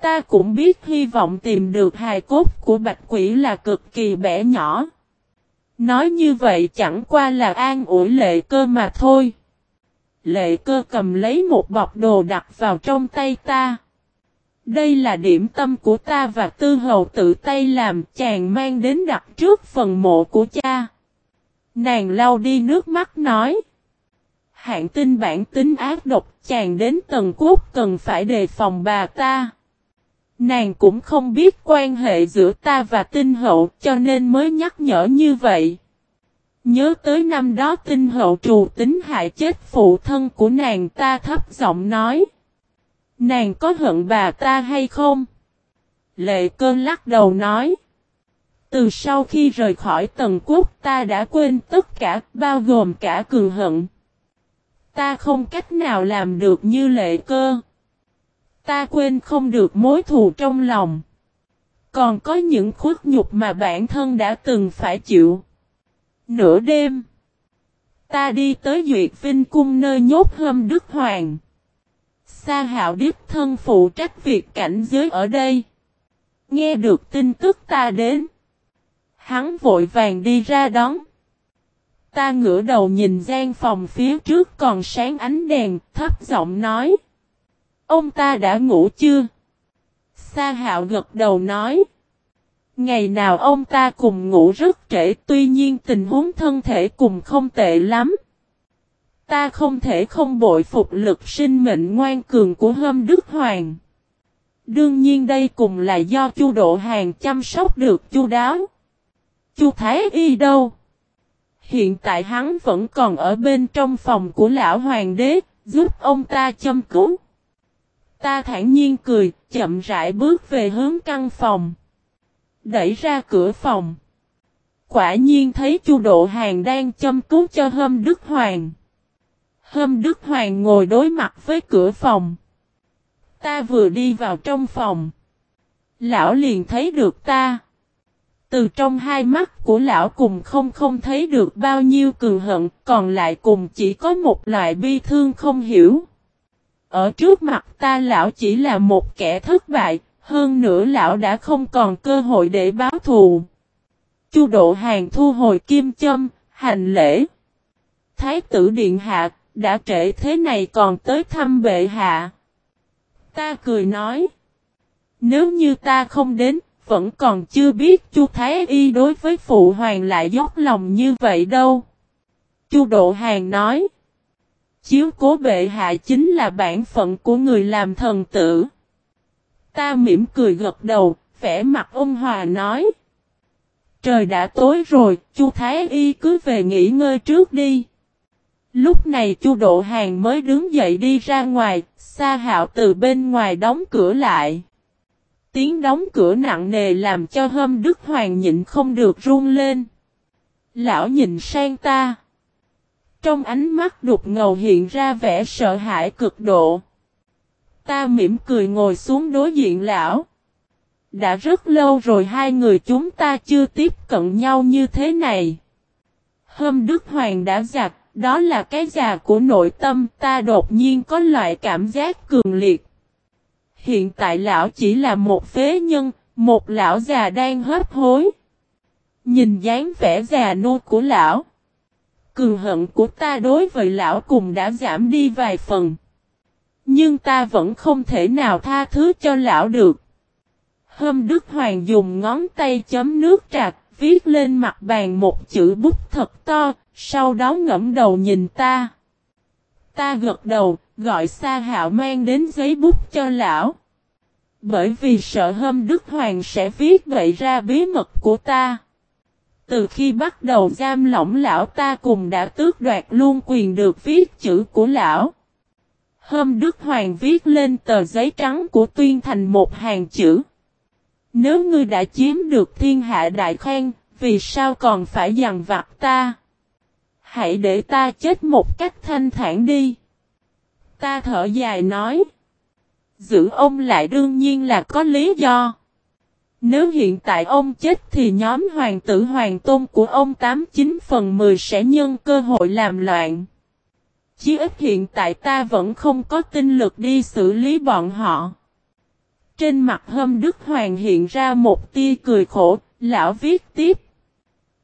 Ta cũng biết hy vọng tìm được hài cốt của bạch quỷ là cực kỳ bẻ nhỏ. Nói như vậy chẳng qua là an ủi lệ cơ mà thôi. Lệ cơ cầm lấy một bọc đồ đặt vào trong tay ta. Đây là điểm tâm của ta và tư hầu tự tay làm, chàng mang đến đặt trước phần mộ của cha. Nàng lau đi nước mắt nói. Hạng tinh bản tính ác độc, chàng đến tầng quốc cần phải đề phòng bà ta. Nàng cũng không biết quan hệ giữa ta và tinh hậu, cho nên mới nhắc nhở như vậy. Nhớ tới năm đó tinh hậu trù tính hại chết phụ thân của nàng, ta thấp giọng nói. Nàng có hận bà ta hay không? Lệ cơn lắc đầu nói. Từ sau khi rời khỏi tầng quốc, ta đã quên tất cả, bao gồm cả cường hận. Ta không cách nào làm được như lệ cơ. Ta quên không được mối thù trong lòng. Còn có những khuất nhục mà bản thân đã từng phải chịu. Nửa đêm. Ta đi tới Duyệt Vinh Cung nơi nhốt hâm Đức Hoàng. Sa hạo điếp thân phụ trách việc cảnh giới ở đây. Nghe được tin tức ta đến. Hắn vội vàng đi ra đón. Ta ngửa đầu nhìn gian phòng phía trước còn sáng ánh đèn, thấp giọng nói. Ông ta đã ngủ chưa? Sa hạo gật đầu nói. Ngày nào ông ta cùng ngủ rất trễ tuy nhiên tình huống thân thể cùng không tệ lắm. Ta không thể không bội phục lực sinh mệnh ngoan cường của hâm Đức Hoàng. Đương nhiên đây cùng là do chu độ hàng chăm sóc được chu đáo. Chu Thái Y đâu? Hiện tại hắn vẫn còn ở bên trong phòng của lão hoàng đế, giúp ông ta châm cứu. Ta thản nhiên cười, chậm rãi bước về hướng căn phòng. Đẩy ra cửa phòng. Quả nhiên thấy chu độ hàng đang châm cứu cho hâm Đức Hoàng. Hâm Đức Hoàng ngồi đối mặt với cửa phòng. Ta vừa đi vào trong phòng. Lão liền thấy được ta. Từ trong hai mắt của lão cùng không không thấy được bao nhiêu cường hận, còn lại cùng chỉ có một loại bi thương không hiểu. Ở trước mặt ta lão chỉ là một kẻ thất bại, hơn nữa lão đã không còn cơ hội để báo thù. Chu độ hàng thu hồi kim châm, hành lễ. Thái tử điện hạ, đã trễ thế này còn tới thăm bệ hạ. Ta cười nói. Nếu như ta không đến, vẫn còn chưa biết Chu Thái Y đối với phụ hoàng lại dốc lòng như vậy đâu. Chu Độ Hàng nói. Chiếu cố bệ hạ chính là bản phận của người làm thần tử. Ta mỉm cười gật đầu, vẻ mặt ông hòa nói. Trời đã tối rồi, Chu Thái Y cứ về nghỉ ngơi trước đi. Lúc này Chu Độ Hàng mới đứng dậy đi ra ngoài, Sa Hạo từ bên ngoài đóng cửa lại. Tiếng đóng cửa nặng nề làm cho Hâm Đức Hoàng nhịn không được run lên. Lão nhìn sang ta. Trong ánh mắt đục ngầu hiện ra vẻ sợ hãi cực độ. Ta mỉm cười ngồi xuống đối diện lão. Đã rất lâu rồi hai người chúng ta chưa tiếp cận nhau như thế này. Hâm Đức Hoàng đã giặt, đó là cái già của nội tâm ta đột nhiên có loại cảm giác cường liệt. Hiện tại lão chỉ là một phế nhân, một lão già đang hấp hối. Nhìn dáng vẻ già nô của lão cường hận của ta đối với lão cùng đã giảm đi vài phần. Nhưng ta vẫn không thể nào tha thứ cho lão được. Hâm Đức Hoàng dùng ngón tay chấm nước trạc, viết lên mặt bàn một chữ bút thật to, sau đó ngẫm đầu nhìn ta. Ta gật đầu, gọi Sa Hạo mang đến giấy bút cho lão. Bởi vì sợ Hâm Đức Hoàng sẽ viết vậy ra bí mật của ta. Từ khi bắt đầu giam lỏng lão ta cùng đã tước đoạt luôn quyền được viết chữ của lão. Hâm Đức Hoàng viết lên tờ giấy trắng của tuyên thành một hàng chữ. Nếu ngươi đã chiếm được thiên hạ đại khen, vì sao còn phải dằn vặt ta? Hãy để ta chết một cách thanh thản đi. Ta thở dài nói. Giữ ông lại đương nhiên là có lý do. Nếu hiện tại ông chết thì nhóm hoàng tử hoàng tôn của ông 89 phần 10 sẽ nhân cơ hội làm loạn. Chí ít hiện tại ta vẫn không có tinh lực đi xử lý bọn họ. Trên mặt hâm Đức Hoàng hiện ra một tia cười khổ, lão viết tiếp.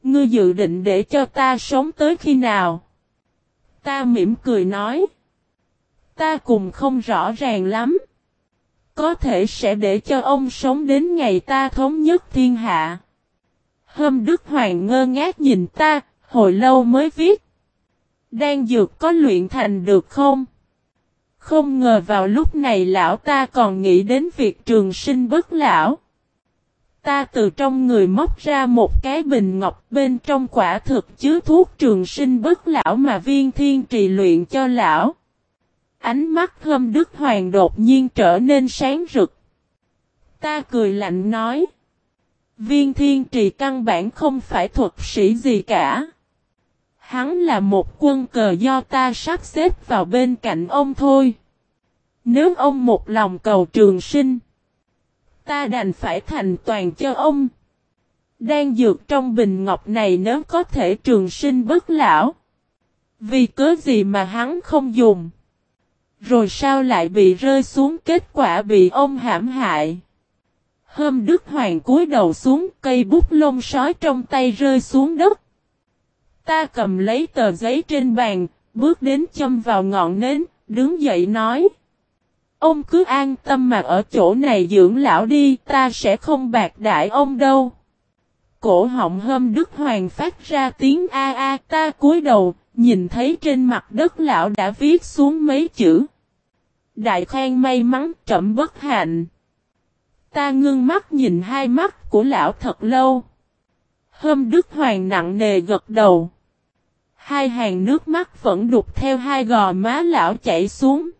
Ngươi dự định để cho ta sống tới khi nào? Ta mỉm cười nói. Ta cùng không rõ ràng lắm. Có thể sẽ để cho ông sống đến ngày ta thống nhất thiên hạ. Hâm Đức Hoàng ngơ ngác nhìn ta, hồi lâu mới viết. Đang dược có luyện thành được không? Không ngờ vào lúc này lão ta còn nghĩ đến việc trường sinh bất lão. Ta từ trong người móc ra một cái bình ngọc bên trong quả thực chứa thuốc trường sinh bất lão mà viên thiên trì luyện cho lão. Ánh mắt hâm đức hoàng đột nhiên trở nên sáng rực. Ta cười lạnh nói. Viên thiên trì căn bản không phải thuật sĩ gì cả. Hắn là một quân cờ do ta sắp xếp vào bên cạnh ông thôi. Nếu ông một lòng cầu trường sinh, ta đành phải thành toàn cho ông. Đang dược trong bình ngọc này nếu có thể trường sinh bất lão. Vì cớ gì mà hắn không dùng. Rồi sao lại bị rơi xuống kết quả bị ông hãm hại. Hôm Đức Hoàng cúi đầu xuống cây bút lông sói trong tay rơi xuống đất. Ta cầm lấy tờ giấy trên bàn, bước đến châm vào ngọn nến, đứng dậy nói. Ông cứ an tâm mà ở chỗ này dưỡng lão đi, ta sẽ không bạc đại ông đâu. Cổ họng hâm Đức Hoàng phát ra tiếng a a ta cúi đầu, nhìn thấy trên mặt đất lão đã viết xuống mấy chữ. Đại khen may mắn trậm bất hạnh. Ta ngưng mắt nhìn hai mắt của lão thật lâu. Hâm Đức Hoàng nặng nề gật đầu. Hai hàng nước mắt vẫn đục theo hai gò má lão chảy xuống.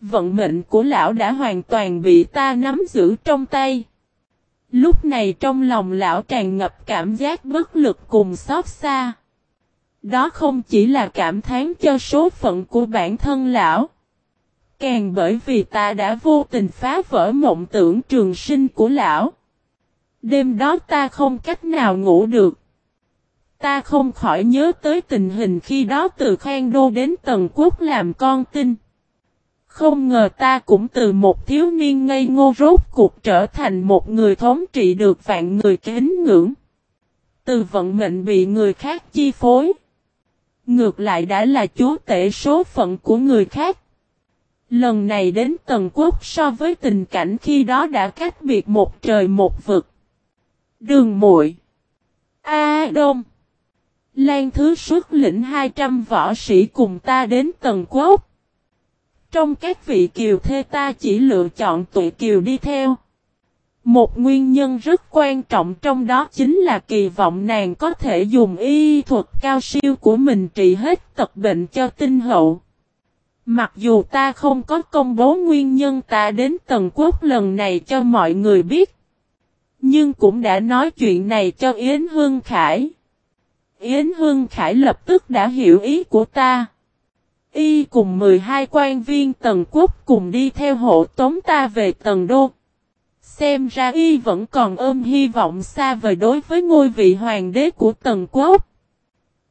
Vận mệnh của lão đã hoàn toàn bị ta nắm giữ trong tay. Lúc này trong lòng lão tràn ngập cảm giác bất lực cùng xót xa. Đó không chỉ là cảm thán cho số phận của bản thân lão. Càng bởi vì ta đã vô tình phá vỡ mộng tưởng trường sinh của lão. Đêm đó ta không cách nào ngủ được. Ta không khỏi nhớ tới tình hình khi đó từ Khang Đô đến Tần Quốc làm con tin. Không ngờ ta cũng từ một thiếu niên ngây ngô rốt cuộc trở thành một người thống trị được vạn người kính ngưỡng. Từ vận mệnh bị người khác chi phối. Ngược lại đã là chúa tể số phận của người khác. Lần này đến Tần Quốc so với tình cảnh khi đó đã cách biệt một trời một vực. Đường muội A Đông Lan Thứ xuất lĩnh 200 võ sĩ cùng ta đến Tần Quốc. Trong các vị kiều thê ta chỉ lựa chọn tụi kiều đi theo. Một nguyên nhân rất quan trọng trong đó chính là kỳ vọng nàng có thể dùng y thuật cao siêu của mình trị hết tật bệnh cho tinh hậu. Mặc dù ta không có công bố nguyên nhân ta đến Tần Quốc lần này cho mọi người biết. Nhưng cũng đã nói chuyện này cho Yến Hương Khải. Yến Hương Khải lập tức đã hiểu ý của ta. Y cùng 12 quan viên Tần Quốc cùng đi theo hộ tống ta về Tần Đô. Xem ra Y vẫn còn ôm hy vọng xa vời đối với ngôi vị hoàng đế của Tần Quốc.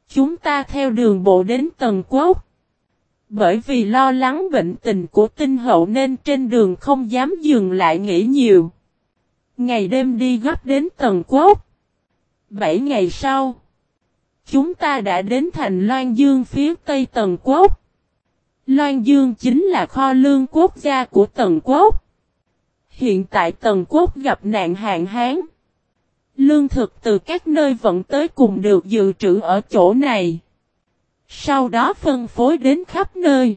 Chúng ta theo đường bộ đến Tần Quốc. Bởi vì lo lắng bệnh tình của tinh hậu nên trên đường không dám dừng lại nghỉ nhiều. Ngày đêm đi gấp đến Tần Quốc. Bảy ngày sau. chúng ta đã đến thành Loan Dương phía tây Tần Quốc. Loan Dương chính là kho lương quốc gia của Tần Quốc. Hiện tại Tần Quốc gặp nạn hạn hán. Lương thực từ các nơi vận tới cùng được dự trữ ở chỗ này. Sau đó phân phối đến khắp nơi.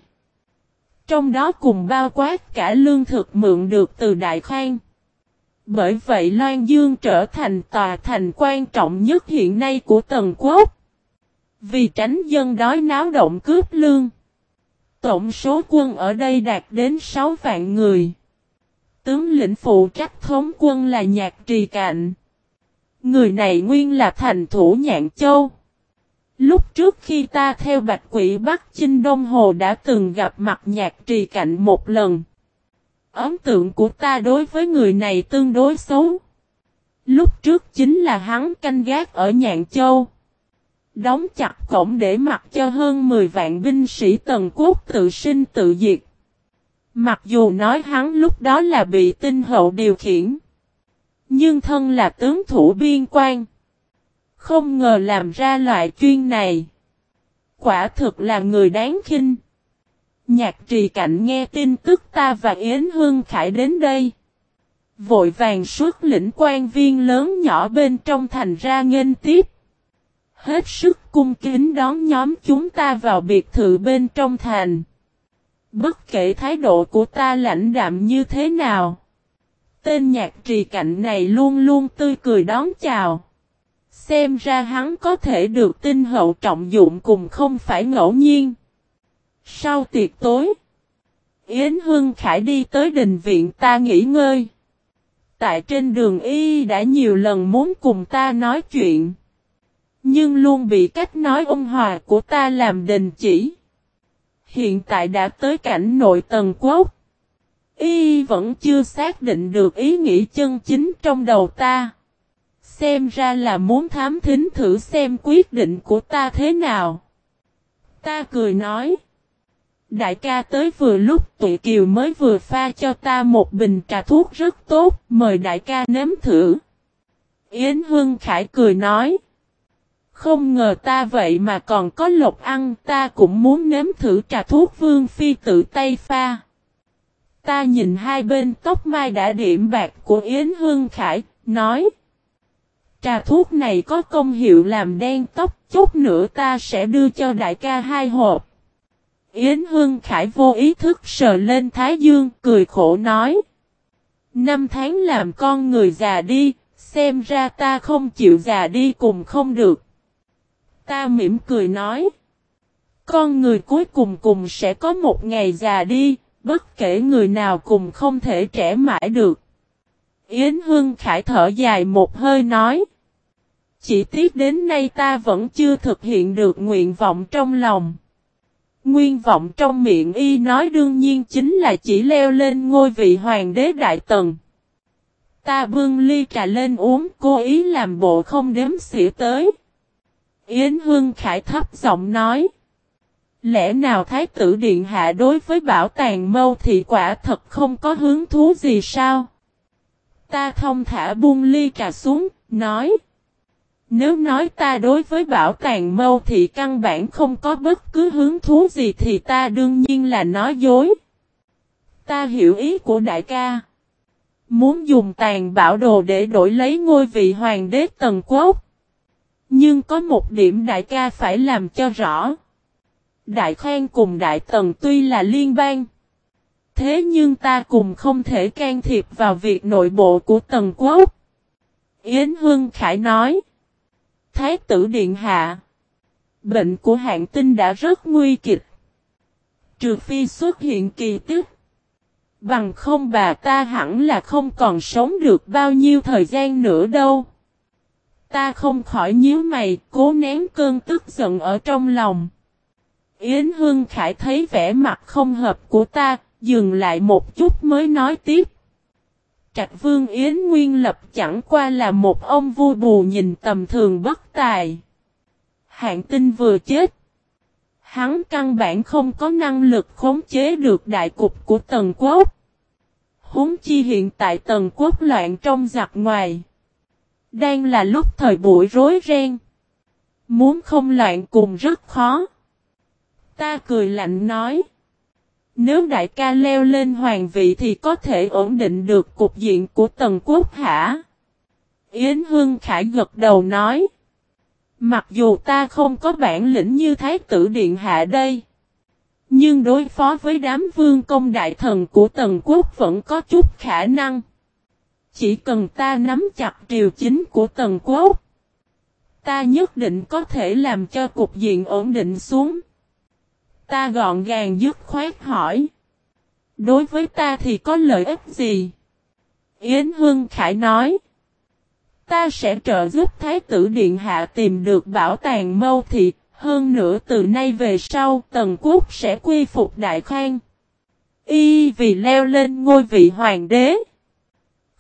Trong đó cùng bao quát cả lương thực mượn được từ Đại Khang. Bởi vậy Loan Dương trở thành tòa thành quan trọng nhất hiện nay của Tần Quốc. Vì tránh dân đói náo động cướp lương. Tổng số quân ở đây đạt đến 6 vạn người. Tướng lĩnh phụ trách thống quân là Nhạc Trì Cạnh. Người này nguyên là thành thủ Nhạn Châu. Lúc trước khi ta theo Bạch Quỷ Bắc Chinh Đông Hồ đã từng gặp mặt Nhạc Trì Cạnh một lần. Ấn tượng của ta đối với người này tương đối xấu. Lúc trước chính là hắn canh gác ở Nhạn Châu. Đóng chặt cổng để mặc cho hơn 10 vạn binh sĩ tần quốc tự sinh tự diệt. Mặc dù nói hắn lúc đó là bị tinh hậu điều khiển. Nhưng thân là tướng thủ biên quan. Không ngờ làm ra loại chuyên này. Quả thực là người đáng khinh. Nhạc trì cạnh nghe tin tức ta và Yến Hương Khải đến đây. Vội vàng suốt lĩnh quan viên lớn nhỏ bên trong thành ra nghênh tiếp. Hết sức cung kính đón nhóm chúng ta vào biệt thự bên trong thành. Bất kể thái độ của ta lãnh đạm như thế nào. Tên nhạc trì cạnh này luôn luôn tươi cười đón chào. Xem ra hắn có thể được tin hậu trọng dụng cùng không phải ngẫu nhiên. Sau tiệc tối, Yến Hương Khải đi tới đình viện ta nghỉ ngơi. Tại trên đường y đã nhiều lần muốn cùng ta nói chuyện. Nhưng luôn bị cách nói ôn hòa của ta làm đình chỉ. Hiện tại đã tới cảnh nội tầng quốc. Y vẫn chưa xác định được ý nghĩ chân chính trong đầu ta. Xem ra là muốn thám thính thử xem quyết định của ta thế nào. Ta cười nói. Đại ca tới vừa lúc tụi kiều mới vừa pha cho ta một bình trà thuốc rất tốt, mời đại ca nếm thử. Yến Hương Khải cười nói. Không ngờ ta vậy mà còn có lộc ăn, ta cũng muốn nếm thử trà thuốc vương phi tự tay pha. Ta nhìn hai bên tóc mai đã điểm bạc của Yến Hương Khải, nói. Trà thuốc này có công hiệu làm đen tóc, chút nữa ta sẽ đưa cho đại ca hai hộp. Yến Hương Khải vô ý thức sờ lên Thái Dương, cười khổ nói. Năm tháng làm con người già đi, xem ra ta không chịu già đi cùng không được. Ta mỉm cười nói. Con người cuối cùng cùng sẽ có một ngày già đi, bất kể người nào cùng không thể trẻ mãi được. Yến Hương Khải thở dài một hơi nói. Chỉ tiếc đến nay ta vẫn chưa thực hiện được nguyện vọng trong lòng. Nguyên vọng trong miệng y nói đương nhiên chính là chỉ leo lên ngôi vị hoàng đế đại tần. Ta bưng ly trà lên uống cố ý làm bộ không đếm xỉa tới. Yến Hương Khải thấp giọng nói. Lẽ nào Thái tử Điện Hạ đối với bảo tàng mâu thì quả thật không có hứng thú gì sao? Ta thông thả buông ly trà xuống, nói. Nếu nói ta đối với bảo tàng mâu thì căn bản không có bất cứ hứng thú gì thì ta đương nhiên là nói dối. Ta hiểu ý của đại ca. Muốn dùng tàn bảo đồ để đổi lấy ngôi vị hoàng đế tần quốc. Nhưng có một điểm đại ca phải làm cho rõ. Đại Khang cùng Đại Tần tuy là liên bang. Thế nhưng ta cùng không thể can thiệp vào việc nội bộ của Tần Quốc. Yến Hương Khải nói. Thái tử Điện Hạ. Bệnh của hạng tinh đã rất nguy kịch. Trừ phi xuất hiện kỳ tích. Bằng không bà ta hẳn là không còn sống được bao nhiêu thời gian nữa đâu. Ta không khỏi nhíu mày, cố nén cơn tức giận ở trong lòng. Yến Hương Khải thấy vẻ mặt không hợp của ta, dừng lại một chút mới nói tiếp. Trạch Vương Yến Nguyên Lập chẳng qua là một ông vui bù nhìn tầm thường bất tài. Hạng tinh vừa chết. Hắn căn bản không có năng lực khống chế được đại cục của tần quốc. Húng chi hiện tại tần quốc loạn trong giặc ngoài. Đang là lúc thời buổi rối ren. Muốn không loạn cùng rất khó. Ta cười lạnh nói. Nếu đại ca leo lên hoàng vị thì có thể ổn định được cục diện của tần quốc hả? Yến Hương Khải gật đầu nói. Mặc dù ta không có bản lĩnh như Thái tử Điện Hạ đây. Nhưng đối phó với đám vương công đại thần của tần quốc vẫn có chút khả năng. Chỉ cần ta nắm chặt triều chính của tần quốc. Ta nhất định có thể làm cho cục diện ổn định xuống. Ta gọn gàng dứt khoát hỏi. Đối với ta thì có lợi ích gì? Yến Hương Khải nói. Ta sẽ trợ giúp Thái tử Điện Hạ tìm được bảo tàng mâu thị, hơn nữa từ nay về sau Tần Quốc sẽ quy phục Đại Khang. Y vì leo lên ngôi vị hoàng đế.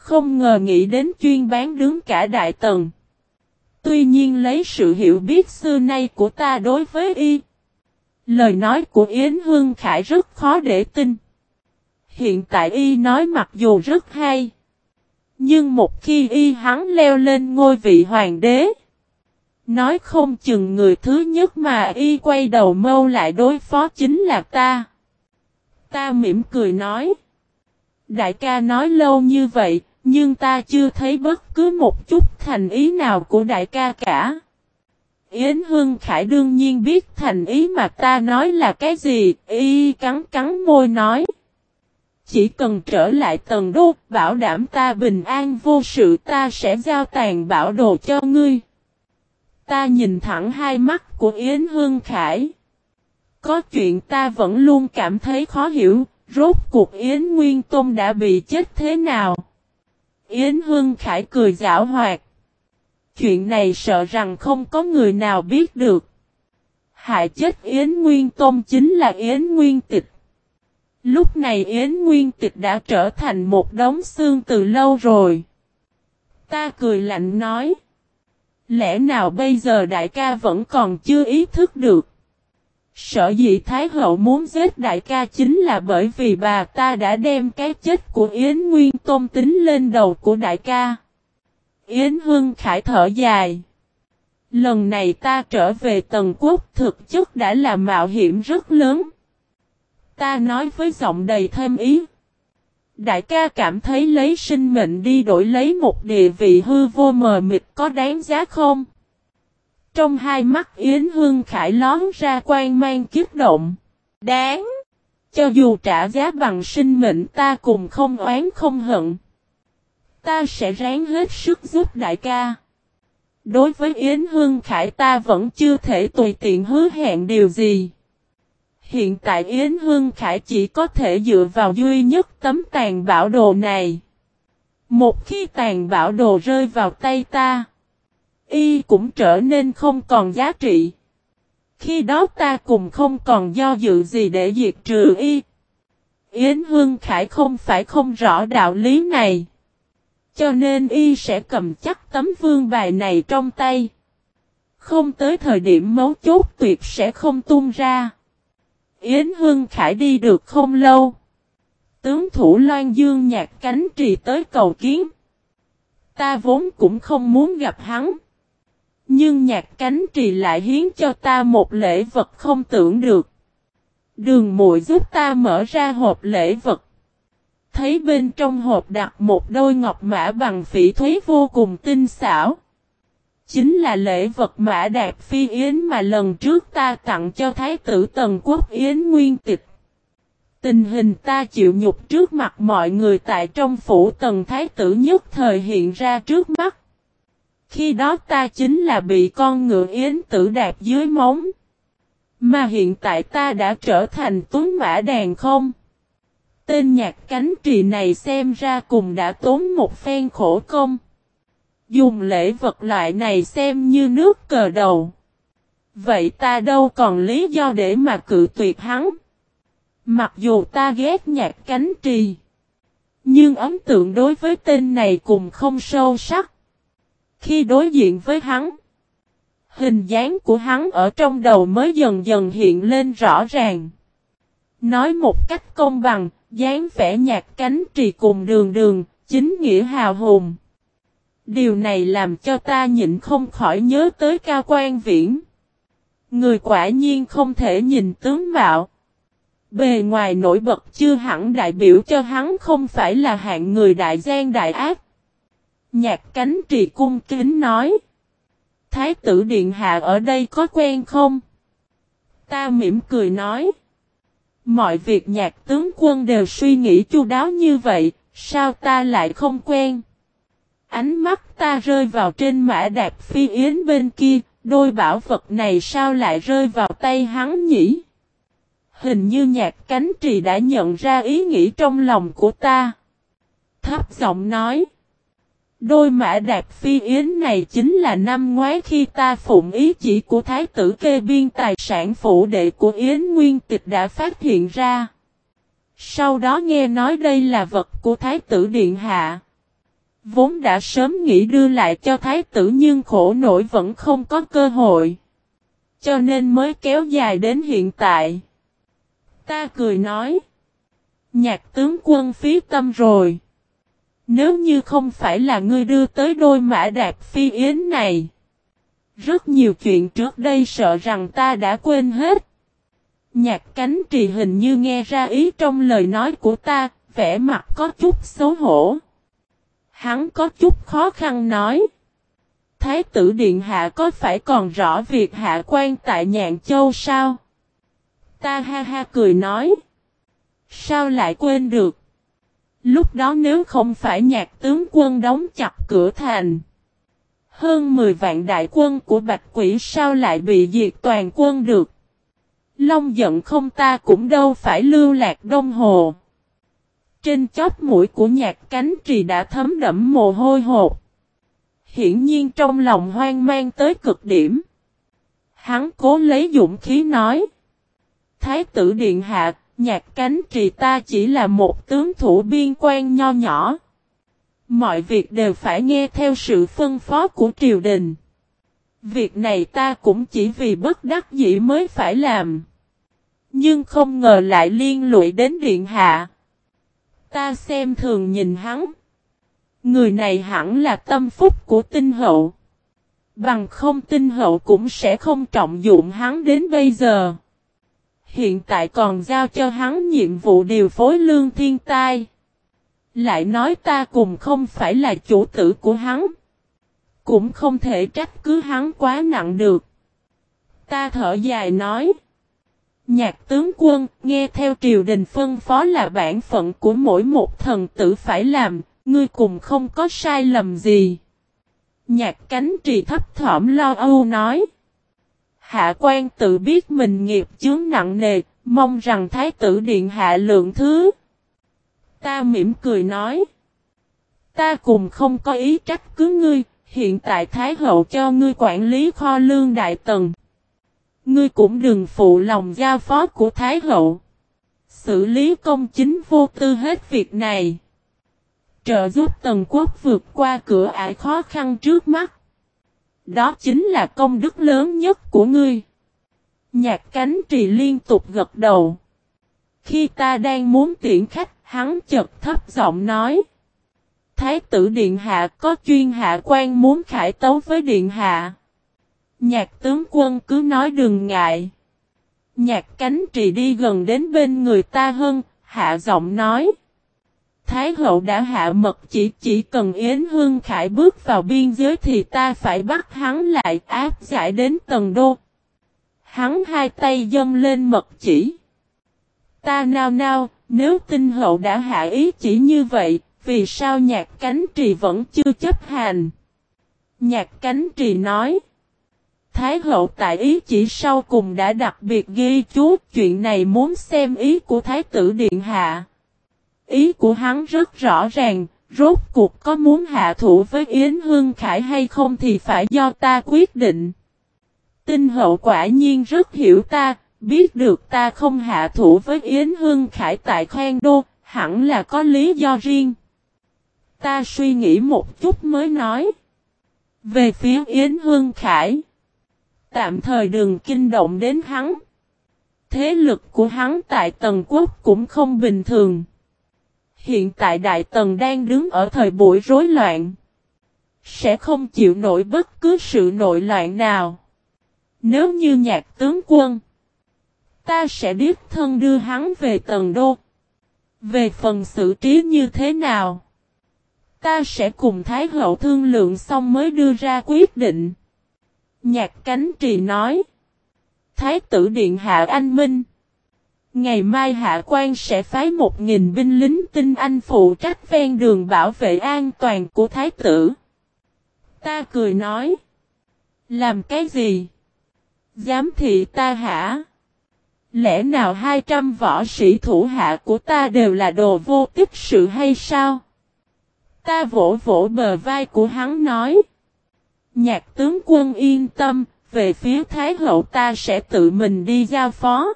Không ngờ nghĩ đến chuyên bán đứng cả Đại Tần. Tuy nhiên lấy sự hiểu biết xưa nay của ta đối với Y. Lời nói của Yến Hương Khải rất khó để tin. Hiện tại Y nói mặc dù rất hay. Nhưng một khi Y hắn leo lên ngôi vị hoàng đế. Nói không chừng người thứ nhất mà Y quay đầu mâu lại đối phó chính là ta. Ta mỉm cười nói. Đại ca nói lâu như vậy, nhưng ta chưa thấy bất cứ một chút thành ý nào của đại ca cả. Yến Hương Khải đương nhiên biết thành ý mà ta nói là cái gì, y cắn cắn môi nói. Chỉ cần trở lại tầng đô, bảo đảm ta bình an vô sự ta sẽ giao tàn bảo đồ cho ngươi. Ta nhìn thẳng hai mắt của Yến Hương Khải. Có chuyện ta vẫn luôn cảm thấy khó hiểu, rốt cuộc Yến Nguyên Tôn đã bị chết thế nào? Yến Hương Khải cười giảo hoạt. Chuyện này sợ rằng không có người nào biết được. Hại chết Yến Nguyên Tôn chính là Yến Nguyên Tịch. Lúc này Yến Nguyên Tịch đã trở thành một đống xương từ lâu rồi. Ta cười lạnh nói. Lẽ nào bây giờ đại ca vẫn còn chưa ý thức được. Sợ dĩ Thái Hậu muốn giết đại ca chính là bởi vì bà ta đã đem cái chết của Yến Nguyên Tôn tính lên đầu của đại ca. Yến Hương Khải thở dài. Lần này ta trở về Tần Quốc thực chất đã là mạo hiểm rất lớn. Ta nói với giọng đầy thêm ý. Đại ca cảm thấy lấy sinh mệnh đi đổi lấy một địa vị hư vô mờ mịt có đáng giá không? Trong hai mắt Yến Hương Khải lón ra quan mang kiếp động. Đáng! Cho dù trả giá bằng sinh mệnh ta cùng không oán không hận. Ta sẽ ráng hết sức giúp đại ca. Đối với Yến Hương Khải ta vẫn chưa thể tùy tiện hứa hẹn điều gì. Hiện tại Yến Hương Khải chỉ có thể dựa vào duy nhất tấm tàn bảo đồ này. Một khi tàn bảo đồ rơi vào tay ta, y cũng trở nên không còn giá trị. Khi đó ta cùng không còn do dự gì để diệt trừ y. Yến Hương Khải không phải không rõ đạo lý này. Cho nên y sẽ cầm chắc tấm vương bài này trong tay. Không tới thời điểm mấu chốt tuyệt sẽ không tung ra. Yến Hương Khải đi được không lâu. Tướng thủ Loan Dương nhạc cánh trì tới cầu kiến. Ta vốn cũng không muốn gặp hắn. Nhưng nhạc cánh trì lại hiến cho ta một lễ vật không tưởng được. Đường muội giúp ta mở ra hộp lễ vật. Thấy bên trong hộp đặt một đôi ngọc mã bằng phỉ thúy vô cùng tinh xảo. Chính là lễ vật mã đạt phi yến mà lần trước ta tặng cho Thái tử Tần Quốc Yến Nguyên Tịch. Tình hình ta chịu nhục trước mặt mọi người tại trong phủ Tần Thái tử nhất thời hiện ra trước mắt. Khi đó ta chính là bị con ngựa Yến tử đạp dưới móng. Mà hiện tại ta đã trở thành tuấn mã đàn không. Tên nhạc cánh trì này xem ra cùng đã tốn một phen khổ công. Dùng lễ vật loại này xem như nước cờ đầu. Vậy ta đâu còn lý do để mà cự tuyệt hắn. Mặc dù ta ghét nhạc cánh trì. Nhưng ấn tượng đối với tên này cùng không sâu sắc. Khi đối diện với hắn. Hình dáng của hắn ở trong đầu mới dần dần hiện lên rõ ràng. Nói một cách công bằng, dáng vẻ nhạc cánh trì cùng đường đường, chính nghĩa hào hùng. Điều này làm cho ta nhịn không khỏi nhớ tới cao quan viễn. Người quả nhiên không thể nhìn tướng mạo. Bề ngoài nổi bật chưa hẳn đại biểu cho hắn không phải là hạng người đại gian đại ác. Nhạc cánh trì cung kính nói. Thái tử Điện Hạ ở đây có quen không? Ta mỉm cười nói. Mọi việc nhạc tướng quân đều suy nghĩ chu đáo như vậy, sao ta lại không quen? Ánh mắt ta rơi vào trên mã đạp phi yến bên kia, đôi bảo vật này sao lại rơi vào tay hắn nhỉ? Hình như nhạc cánh trì đã nhận ra ý nghĩ trong lòng của ta. Thấp giọng nói. Đôi mã đạp phi yến này chính là năm ngoái khi ta phụng ý chỉ của thái tử kê biên tài sản phủ đệ của Yến Nguyên Tịch đã phát hiện ra. Sau đó nghe nói đây là vật của thái tử Điện Hạ. Vốn đã sớm nghĩ đưa lại cho thái tử nhưng khổ nổi vẫn không có cơ hội. Cho nên mới kéo dài đến hiện tại. Ta cười nói. Nhạc tướng quân phí tâm rồi. Nếu như không phải là ngươi đưa tới đôi mã đạp phi yến này. Rất nhiều chuyện trước đây sợ rằng ta đã quên hết. Nhạc cánh trì hình như nghe ra ý trong lời nói của ta, vẻ mặt có chút xấu hổ. Hắn có chút khó khăn nói. Thái tử Điện Hạ có phải còn rõ việc hạ quan tại Nhạn Châu sao? Ta ha ha cười nói. Sao lại quên được? Lúc đó nếu không phải nhạc tướng quân đóng chặt cửa thành. Hơn 10 vạn đại quân của Bạch Quỷ sao lại bị diệt toàn quân được? Long giận không ta cũng đâu phải lưu lạc đông hồ. Trên chóp mũi của nhạc cánh trì đã thấm đẫm mồ hôi hột. Hiển nhiên trong lòng hoang mang tới cực điểm. Hắn cố lấy dũng khí nói. Thái tử điện hạ, nhạc cánh trì ta chỉ là một tướng thủ biên quan nho nhỏ. Mọi việc đều phải nghe theo sự phân phó của triều đình. Việc này ta cũng chỉ vì bất đắc dĩ mới phải làm. Nhưng không ngờ lại liên lụy đến điện hạ. Ta xem thường nhìn hắn. Người này hẳn là tâm phúc của tinh hậu. Bằng không tinh hậu cũng sẽ không trọng dụng hắn đến bây giờ. Hiện tại còn giao cho hắn nhiệm vụ điều phối lương thiên tai. Lại nói ta cùng không phải là chủ tử của hắn. Cũng không thể trách cứ hắn quá nặng được. Ta thở dài nói. Nhạc tướng quân, nghe theo triều đình phân phó là bản phận của mỗi một thần tử phải làm, ngươi cùng không có sai lầm gì. Nhạc cánh trì thấp thỏm lo âu nói. Hạ quan tự biết mình nghiệp chướng nặng nề, mong rằng thái tử điện hạ lượng thứ. Ta mỉm cười nói. Ta cùng không có ý trách cứ ngươi, hiện tại thái hậu cho ngươi quản lý kho lương đại tần. Ngươi cũng đừng phụ lòng giao phó của Thái Hậu. Xử lý công chính vô tư hết việc này. Trợ giúp Tần Quốc vượt qua cửa ải khó khăn trước mắt. Đó chính là công đức lớn nhất của ngươi. Nhạc cánh trì liên tục gật đầu. Khi ta đang muốn tiễn khách, hắn chợt thấp giọng nói. Thái tử Điện Hạ có chuyên hạ quan muốn khải tấu với Điện Hạ. Nhạc tướng quân cứ nói đừng ngại. Nhạc cánh trì đi gần đến bên người ta hơn, hạ giọng nói. Thái hậu đã hạ mật chỉ chỉ cần Yến Hương Khải bước vào biên giới thì ta phải bắt hắn lại áp giải đến tầng đô. Hắn hai tay dâng lên mật chỉ. Ta nao nao, nếu tinh hậu đã hạ ý chỉ như vậy, vì sao nhạc cánh trì vẫn chưa chấp hành? Nhạc cánh trì nói. Thái hậu tại ý chỉ sau cùng đã đặc biệt ghi chú chuyện này muốn xem ý của Thái tử Điện Hạ. Ý của hắn rất rõ ràng, rốt cuộc có muốn hạ thủ với Yến Hương Khải hay không thì phải do ta quyết định. Tinh hậu quả nhiên rất hiểu ta, biết được ta không hạ thủ với Yến Hương Khải tại Khoan Đô, hẳn là có lý do riêng. Ta suy nghĩ một chút mới nói. Về phía Yến Hương Khải. Tạm thời đừng kinh động đến hắn. Thế lực của hắn tại Tần Quốc cũng không bình thường. Hiện tại Đại Tần đang đứng ở thời buổi rối loạn. Sẽ không chịu nổi bất cứ sự nội loạn nào. Nếu như nhạc tướng quân. Ta sẽ điếp thân đưa hắn về tần đô. Về phần xử trí như thế nào? Ta sẽ cùng Thái hậu thương lượng xong mới đưa ra quyết định. Nhạc cánh trì nói. Thái tử điện hạ anh Minh. Ngày mai hạ quan sẽ phái một nghìn binh lính tinh anh phụ trách ven đường bảo vệ an toàn của thái tử. Ta cười nói. Làm cái gì? Giám thị ta hả? Lẽ nào 200 võ sĩ thủ hạ của ta đều là đồ vô tích sự hay sao? Ta vỗ vỗ bờ vai của hắn nói. Nhạc tướng quân yên tâm, về phía Thái hậu ta sẽ tự mình đi giao phó.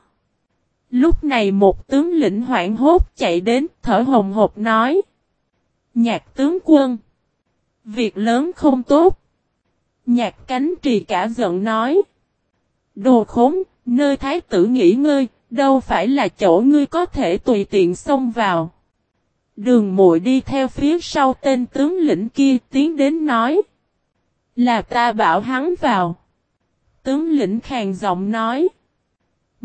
Lúc này một tướng lĩnh hoảng hốt chạy đến, thở hồng hộp nói. Nhạc tướng quân. Việc lớn không tốt. Nhạc cánh trì cả giận nói. Đồ khốn, nơi thái tử nghỉ ngơi, đâu phải là chỗ ngươi có thể tùy tiện xông vào. Đường muội đi theo phía sau tên tướng lĩnh kia tiến đến nói. Là ta bảo hắn vào. Tướng lĩnh khàng giọng nói.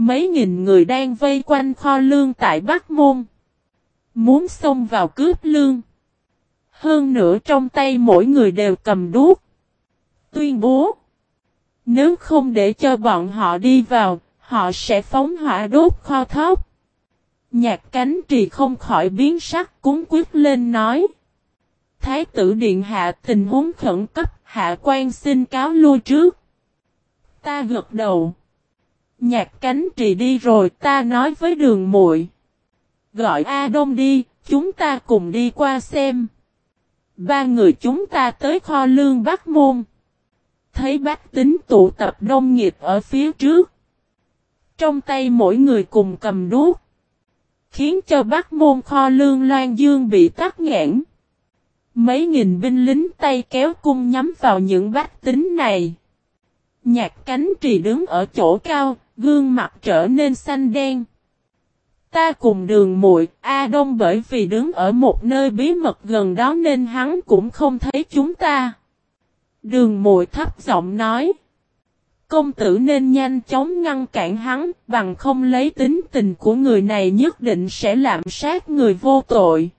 Mấy nghìn người đang vây quanh kho lương tại Bắc Môn. Muốn xông vào cướp lương. Hơn nữa trong tay mỗi người đều cầm đuốc. Tuyên bố. Nếu không để cho bọn họ đi vào, họ sẽ phóng hỏa đốt kho thóc. Nhạc cánh trì không khỏi biến sắc cúng quyết lên nói. Thái tử điện hạ tình huống khẩn cấp, hạ quan xin cáo lui trước. Ta gật đầu. Nhạc cánh trì đi rồi ta nói với đường muội Gọi A Đông đi, chúng ta cùng đi qua xem. Ba người chúng ta tới kho lương Bắc Môn. Thấy bác tính tụ tập đông nghiệp ở phía trước. Trong tay mỗi người cùng cầm đuốc. Khiến cho Bắc Môn kho lương Loan Dương bị tắt nghẽn. Mấy nghìn binh lính tay kéo cung nhắm vào những bác tính này. Nhạc cánh trì đứng ở chỗ cao, gương mặt trở nên xanh đen. Ta cùng đường muội A Đông bởi vì đứng ở một nơi bí mật gần đó nên hắn cũng không thấy chúng ta. Đường muội thấp giọng nói. Công tử nên nhanh chóng ngăn cản hắn, bằng không lấy tính tình của người này nhất định sẽ làm sát người vô tội.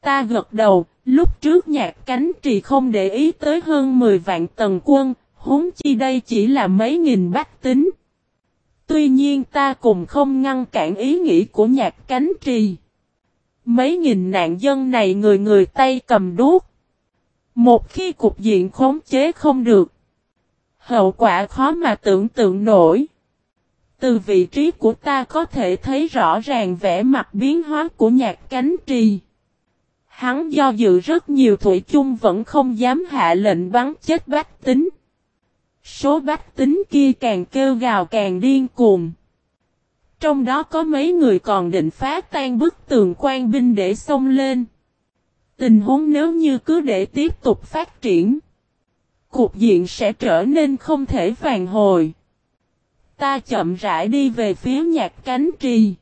Ta gật đầu, lúc trước nhạc cánh trì không để ý tới hơn 10 vạn tần quân, huống chi đây chỉ là mấy nghìn bách tính. Tuy nhiên ta cùng không ngăn cản ý nghĩ của nhạc cánh trì. Mấy nghìn nạn dân này người người tay cầm đuốc. Một khi cục diện khống chế không được. Hậu quả khó mà tưởng tượng nổi. Từ vị trí của ta có thể thấy rõ ràng vẻ mặt biến hóa của nhạc cánh trì. Hắn do dự rất nhiều, thủy chung vẫn không dám hạ lệnh bắn chết bách tính. Số bách tính kia càng kêu gào càng điên cuồng. Trong đó có mấy người còn định phá tan bức tường quan binh để xông lên. Tình huống nếu như cứ để tiếp tục phát triển. cuộc diện sẽ trở nên không thể vàng hồi. Ta chậm rãi đi về phía nhạc cánh trì.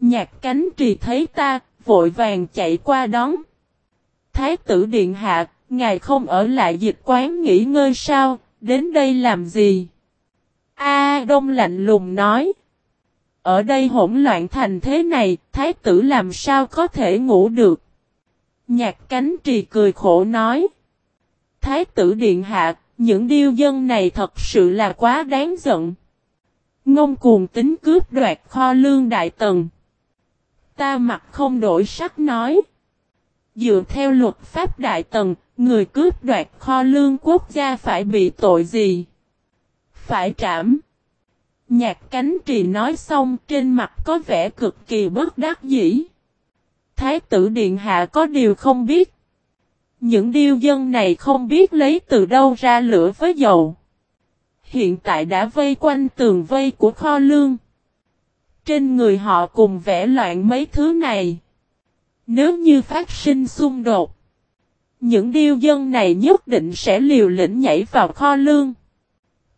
Nhạc cánh trì thấy ta, vội vàng chạy qua đón. Thái tử điện hạ, ngài không ở lại dịch quán nghỉ ngơi sao, đến đây làm gì? A Đông lạnh lùng nói. Ở đây hỗn loạn thành thế này, thái tử làm sao có thể ngủ được? Nhạc cánh trì cười khổ nói. Thái tử điện hạ, những điêu dân này thật sự là quá đáng giận. Ngông cuồng tính cướp đoạt kho lương đại tần. Ta mặt không đổi sắc nói. Dựa theo luật pháp đại tần, người cướp đoạt kho lương quốc gia phải bị tội gì? Phải trảm. Nhạc cánh trì nói xong, trên mặt có vẻ cực kỳ bất đắc dĩ. Thái tử Điện Hạ có điều không biết. Những điêu dân này không biết lấy từ đâu ra lửa với dầu. Hiện tại đã vây quanh tường vây của kho lương. Trên người họ cùng vẽ loạn mấy thứ này. Nếu như phát sinh xung đột. Những điêu dân này nhất định sẽ liều lĩnh nhảy vào kho lương.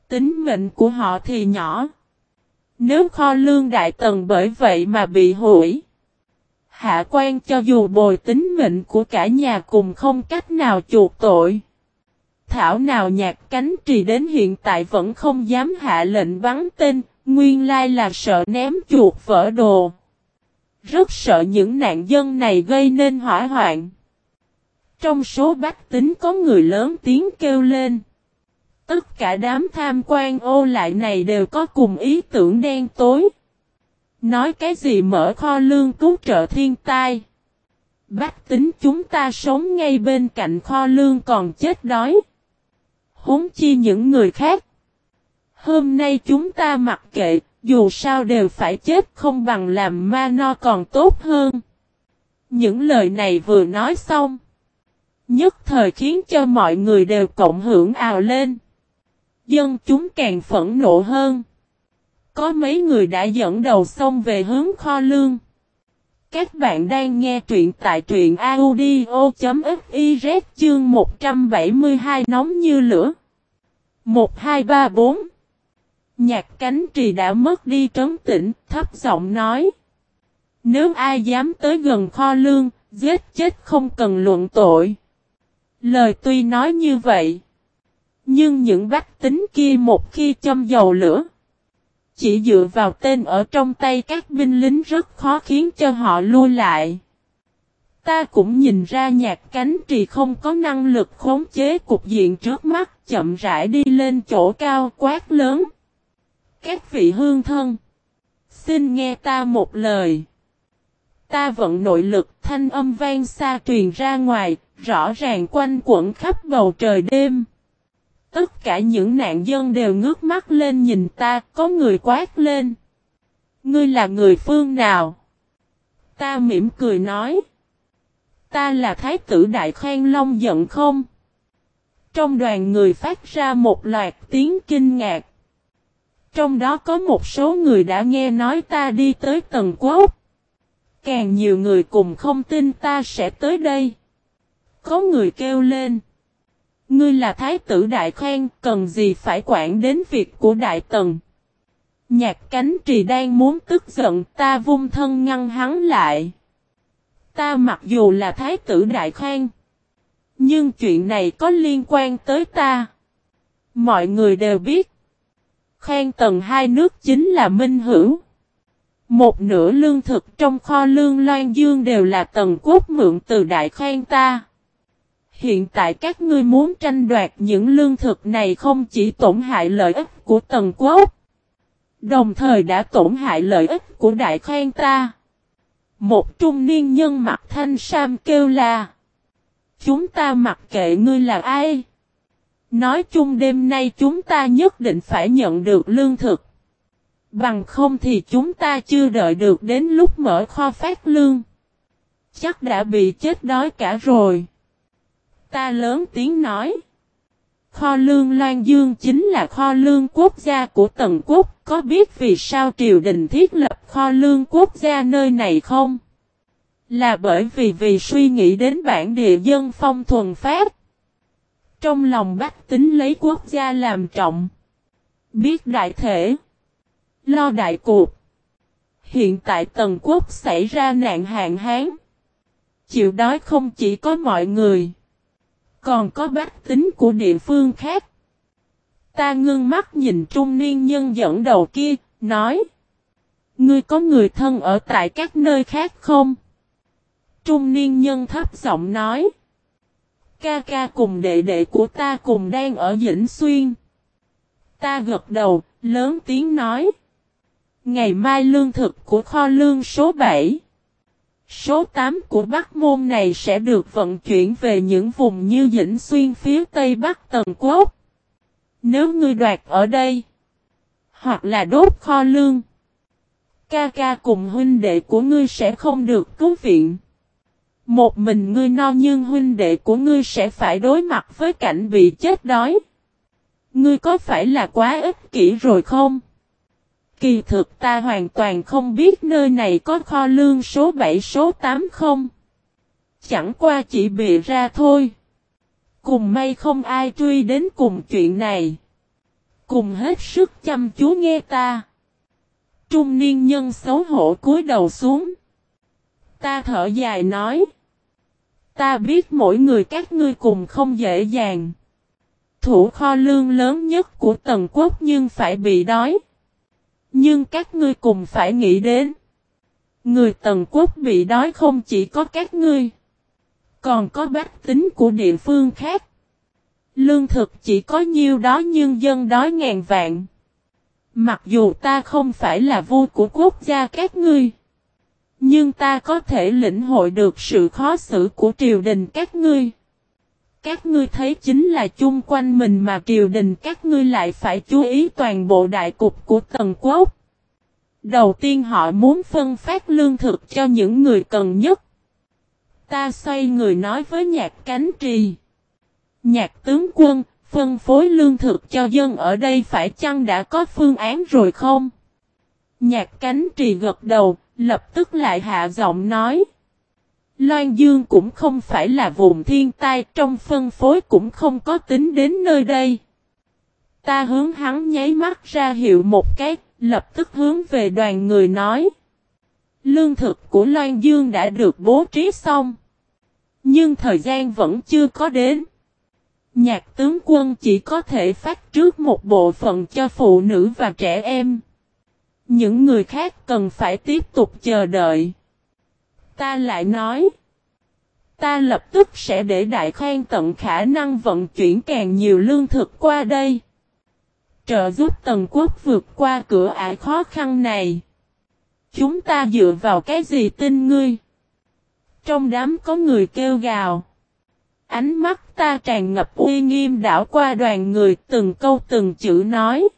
Tính mệnh của họ thì nhỏ. Nếu kho lương đại tần bởi vậy mà bị hủy. Hạ quan cho dù bồi tính mệnh của cả nhà cùng không cách nào chuộc tội. Thảo nào nhạc cánh trì đến hiện tại vẫn không dám hạ lệnh bắn tên, nguyên lai là sợ ném chuột vỡ đồ. Rất sợ những nạn dân này gây nên hỏa hoạn. Trong số bách tính có người lớn tiếng kêu lên. Tất cả đám tham quan ô lại này đều có cùng ý tưởng đen tối. Nói cái gì mở kho lương cứu trợ thiên tai. Bách tính chúng ta sống ngay bên cạnh kho lương còn chết đói. Húng chi những người khác. Hôm nay chúng ta mặc kệ, dù sao đều phải chết không bằng làm ma no còn tốt hơn. Những lời này vừa nói xong. Nhất thời khiến cho mọi người đều cộng hưởng ào lên. Dân chúng càng phẫn nộ hơn. Có mấy người đã dẫn đầu xông về hướng kho lương. Các bạn đang nghe truyện tại truyện audio.fiz chương 172 nóng như lửa. 1, 2, 3, 4 Nhạc cánh trì đã mất đi trấn tĩnh, thấp giọng nói. Nếu ai dám tới gần kho lương, giết chết không cần luận tội. Lời tuy nói như vậy. Nhưng những bách tính kia một khi châm dầu lửa. Chỉ dựa vào tên ở trong tay các binh lính rất khó khiến cho họ lui lại. Ta cũng nhìn ra nhạc cánh trì không có năng lực khống chế cục diện trước mắt, chậm rãi đi lên chỗ cao quát lớn. Các vị hương thân. Xin nghe ta một lời. Ta vận nội lực thanh âm vang xa truyền ra ngoài, rõ ràng quanh quẩn khắp bầu trời đêm. Tất cả những nạn dân đều ngước mắt lên nhìn ta, có người quát lên. Ngươi là người phương nào? Ta mỉm cười nói. Ta là Thái tử Đại Khang Long giận không? Trong đoàn người phát ra một loạt tiếng kinh ngạc. Trong đó có một số người đã nghe nói ta đi tới tầng quốc. Càng nhiều người cùng không tin ta sẽ tới đây. Có người kêu lên. Ngươi là thái tử đại khoan, cần gì phải quản đến việc của đại tần. Nhạc cánh trì đang muốn tức giận, ta vung thân ngăn hắn lại. Ta mặc dù là thái tử đại khoan. Nhưng chuyện này có liên quan tới ta. Mọi người đều biết. Khoan tầng hai nước chính là Minh Hữu. Một nửa lương thực trong kho lương Loan Dương đều là tầng quốc mượn từ đại khoan ta. Hiện tại các ngươi muốn tranh đoạt những lương thực này không chỉ tổn hại lợi ích của tầng quốc, đồng thời đã tổn hại lợi ích của đại khoan ta. Một trung niên nhân mặt thanh sam kêu là Chúng ta mặc kệ ngươi là ai. Nói chung đêm nay chúng ta nhất định phải nhận được lương thực. Bằng không thì chúng ta chưa đợi được đến lúc mở kho phát lương. Chắc đã bị chết đói cả rồi. Ta lớn tiếng nói. Kho lương Loan Dương chính là kho lương quốc gia của Tần Quốc. Có biết vì sao triều đình thiết lập kho lương quốc gia nơi này không? Là bởi vì vì suy nghĩ đến bản địa dân phong thuần phát. Trong lòng bách tính lấy quốc gia làm trọng. Biết đại thể. Lo đại cuộc. Hiện tại Tần Quốc xảy ra nạn hạn hán. Chịu đói không chỉ có mọi người. Còn có bách tính của địa phương khác. Ta ngưng mắt nhìn trung niên nhân dẫn đầu kia, nói. Ngươi có người thân ở tại các nơi khác không? Trung niên nhân thấp giọng nói. Ca ca cùng đệ đệ của ta cùng đang ở Vĩnh Xuyên. Ta gật đầu, lớn tiếng nói. Ngày mai lương thực của kho lương số 7. Số 8 của Bắc Môn này sẽ được vận chuyển về những vùng như Dĩnh Xuyên phía Tây Bắc Tần Quốc. Nếu ngươi đoạt ở đây, hoặc là đốt kho lương, ca ca cùng huynh đệ của ngươi sẽ không được cứu viện. Một mình ngươi no nhưng huynh đệ của ngươi sẽ phải đối mặt với cảnh bị chết đói. Ngươi có phải là quá ích kỷ rồi không? Kỳ thực ta hoàn toàn không biết nơi này có kho lương số 7 số 8 không. Chẳng qua chỉ bị ra thôi. Cùng may không ai truy đến cùng chuyện này. Cùng hết sức chăm chú nghe ta. Trung niên nhân xấu hổ cúi đầu xuống. Ta thở dài nói. Ta biết mỗi người các ngươi cùng không dễ dàng. Thủ kho lương lớn nhất của tần quốc nhưng phải bị đói. Nhưng các ngươi cùng phải nghĩ đến. Người tần quốc bị đói không chỉ có các ngươi. Còn có bách tính của địa phương khác. Lương thực chỉ có nhiêu đó nhưng dân đói ngàn vạn. Mặc dù ta không phải là vua của quốc gia các ngươi. Nhưng ta có thể lĩnh hội được sự khó xử của triều đình các ngươi. Các ngươi thấy chính là chung quanh mình mà triều đình các ngươi lại phải chú ý toàn bộ đại cục của tần quốc. Đầu tiên họ muốn phân phát lương thực cho những người cần nhất. Ta xoay người nói với nhạc cánh trì. Nhạc tướng quân, phân phối lương thực cho dân ở đây phải chăng đã có phương án rồi không? Nhạc cánh trì gật đầu, lập tức lại hạ giọng nói. Loan Dương cũng không phải là vùng thiên tai trong phân phối cũng không có tính đến nơi đây. Ta hướng hắn nháy mắt ra hiệu một cái, lập tức hướng về đoàn người nói. Lương thực của Loan Dương đã được bố trí xong. Nhưng thời gian vẫn chưa có đến. Nhạc tướng quân chỉ có thể phát trước một bộ phận cho phụ nữ và trẻ em. Những người khác cần phải tiếp tục chờ đợi. Ta lại nói. Ta lập tức sẽ để đại khoan tận khả năng vận chuyển càng nhiều lương thực qua đây. Trợ giúp tần quốc vượt qua cửa ải khó khăn này. Chúng ta dựa vào cái gì tin ngươi? Trong đám có người kêu gào. Ánh mắt ta tràn ngập uy nghiêm đảo qua đoàn người từng câu từng chữ nói.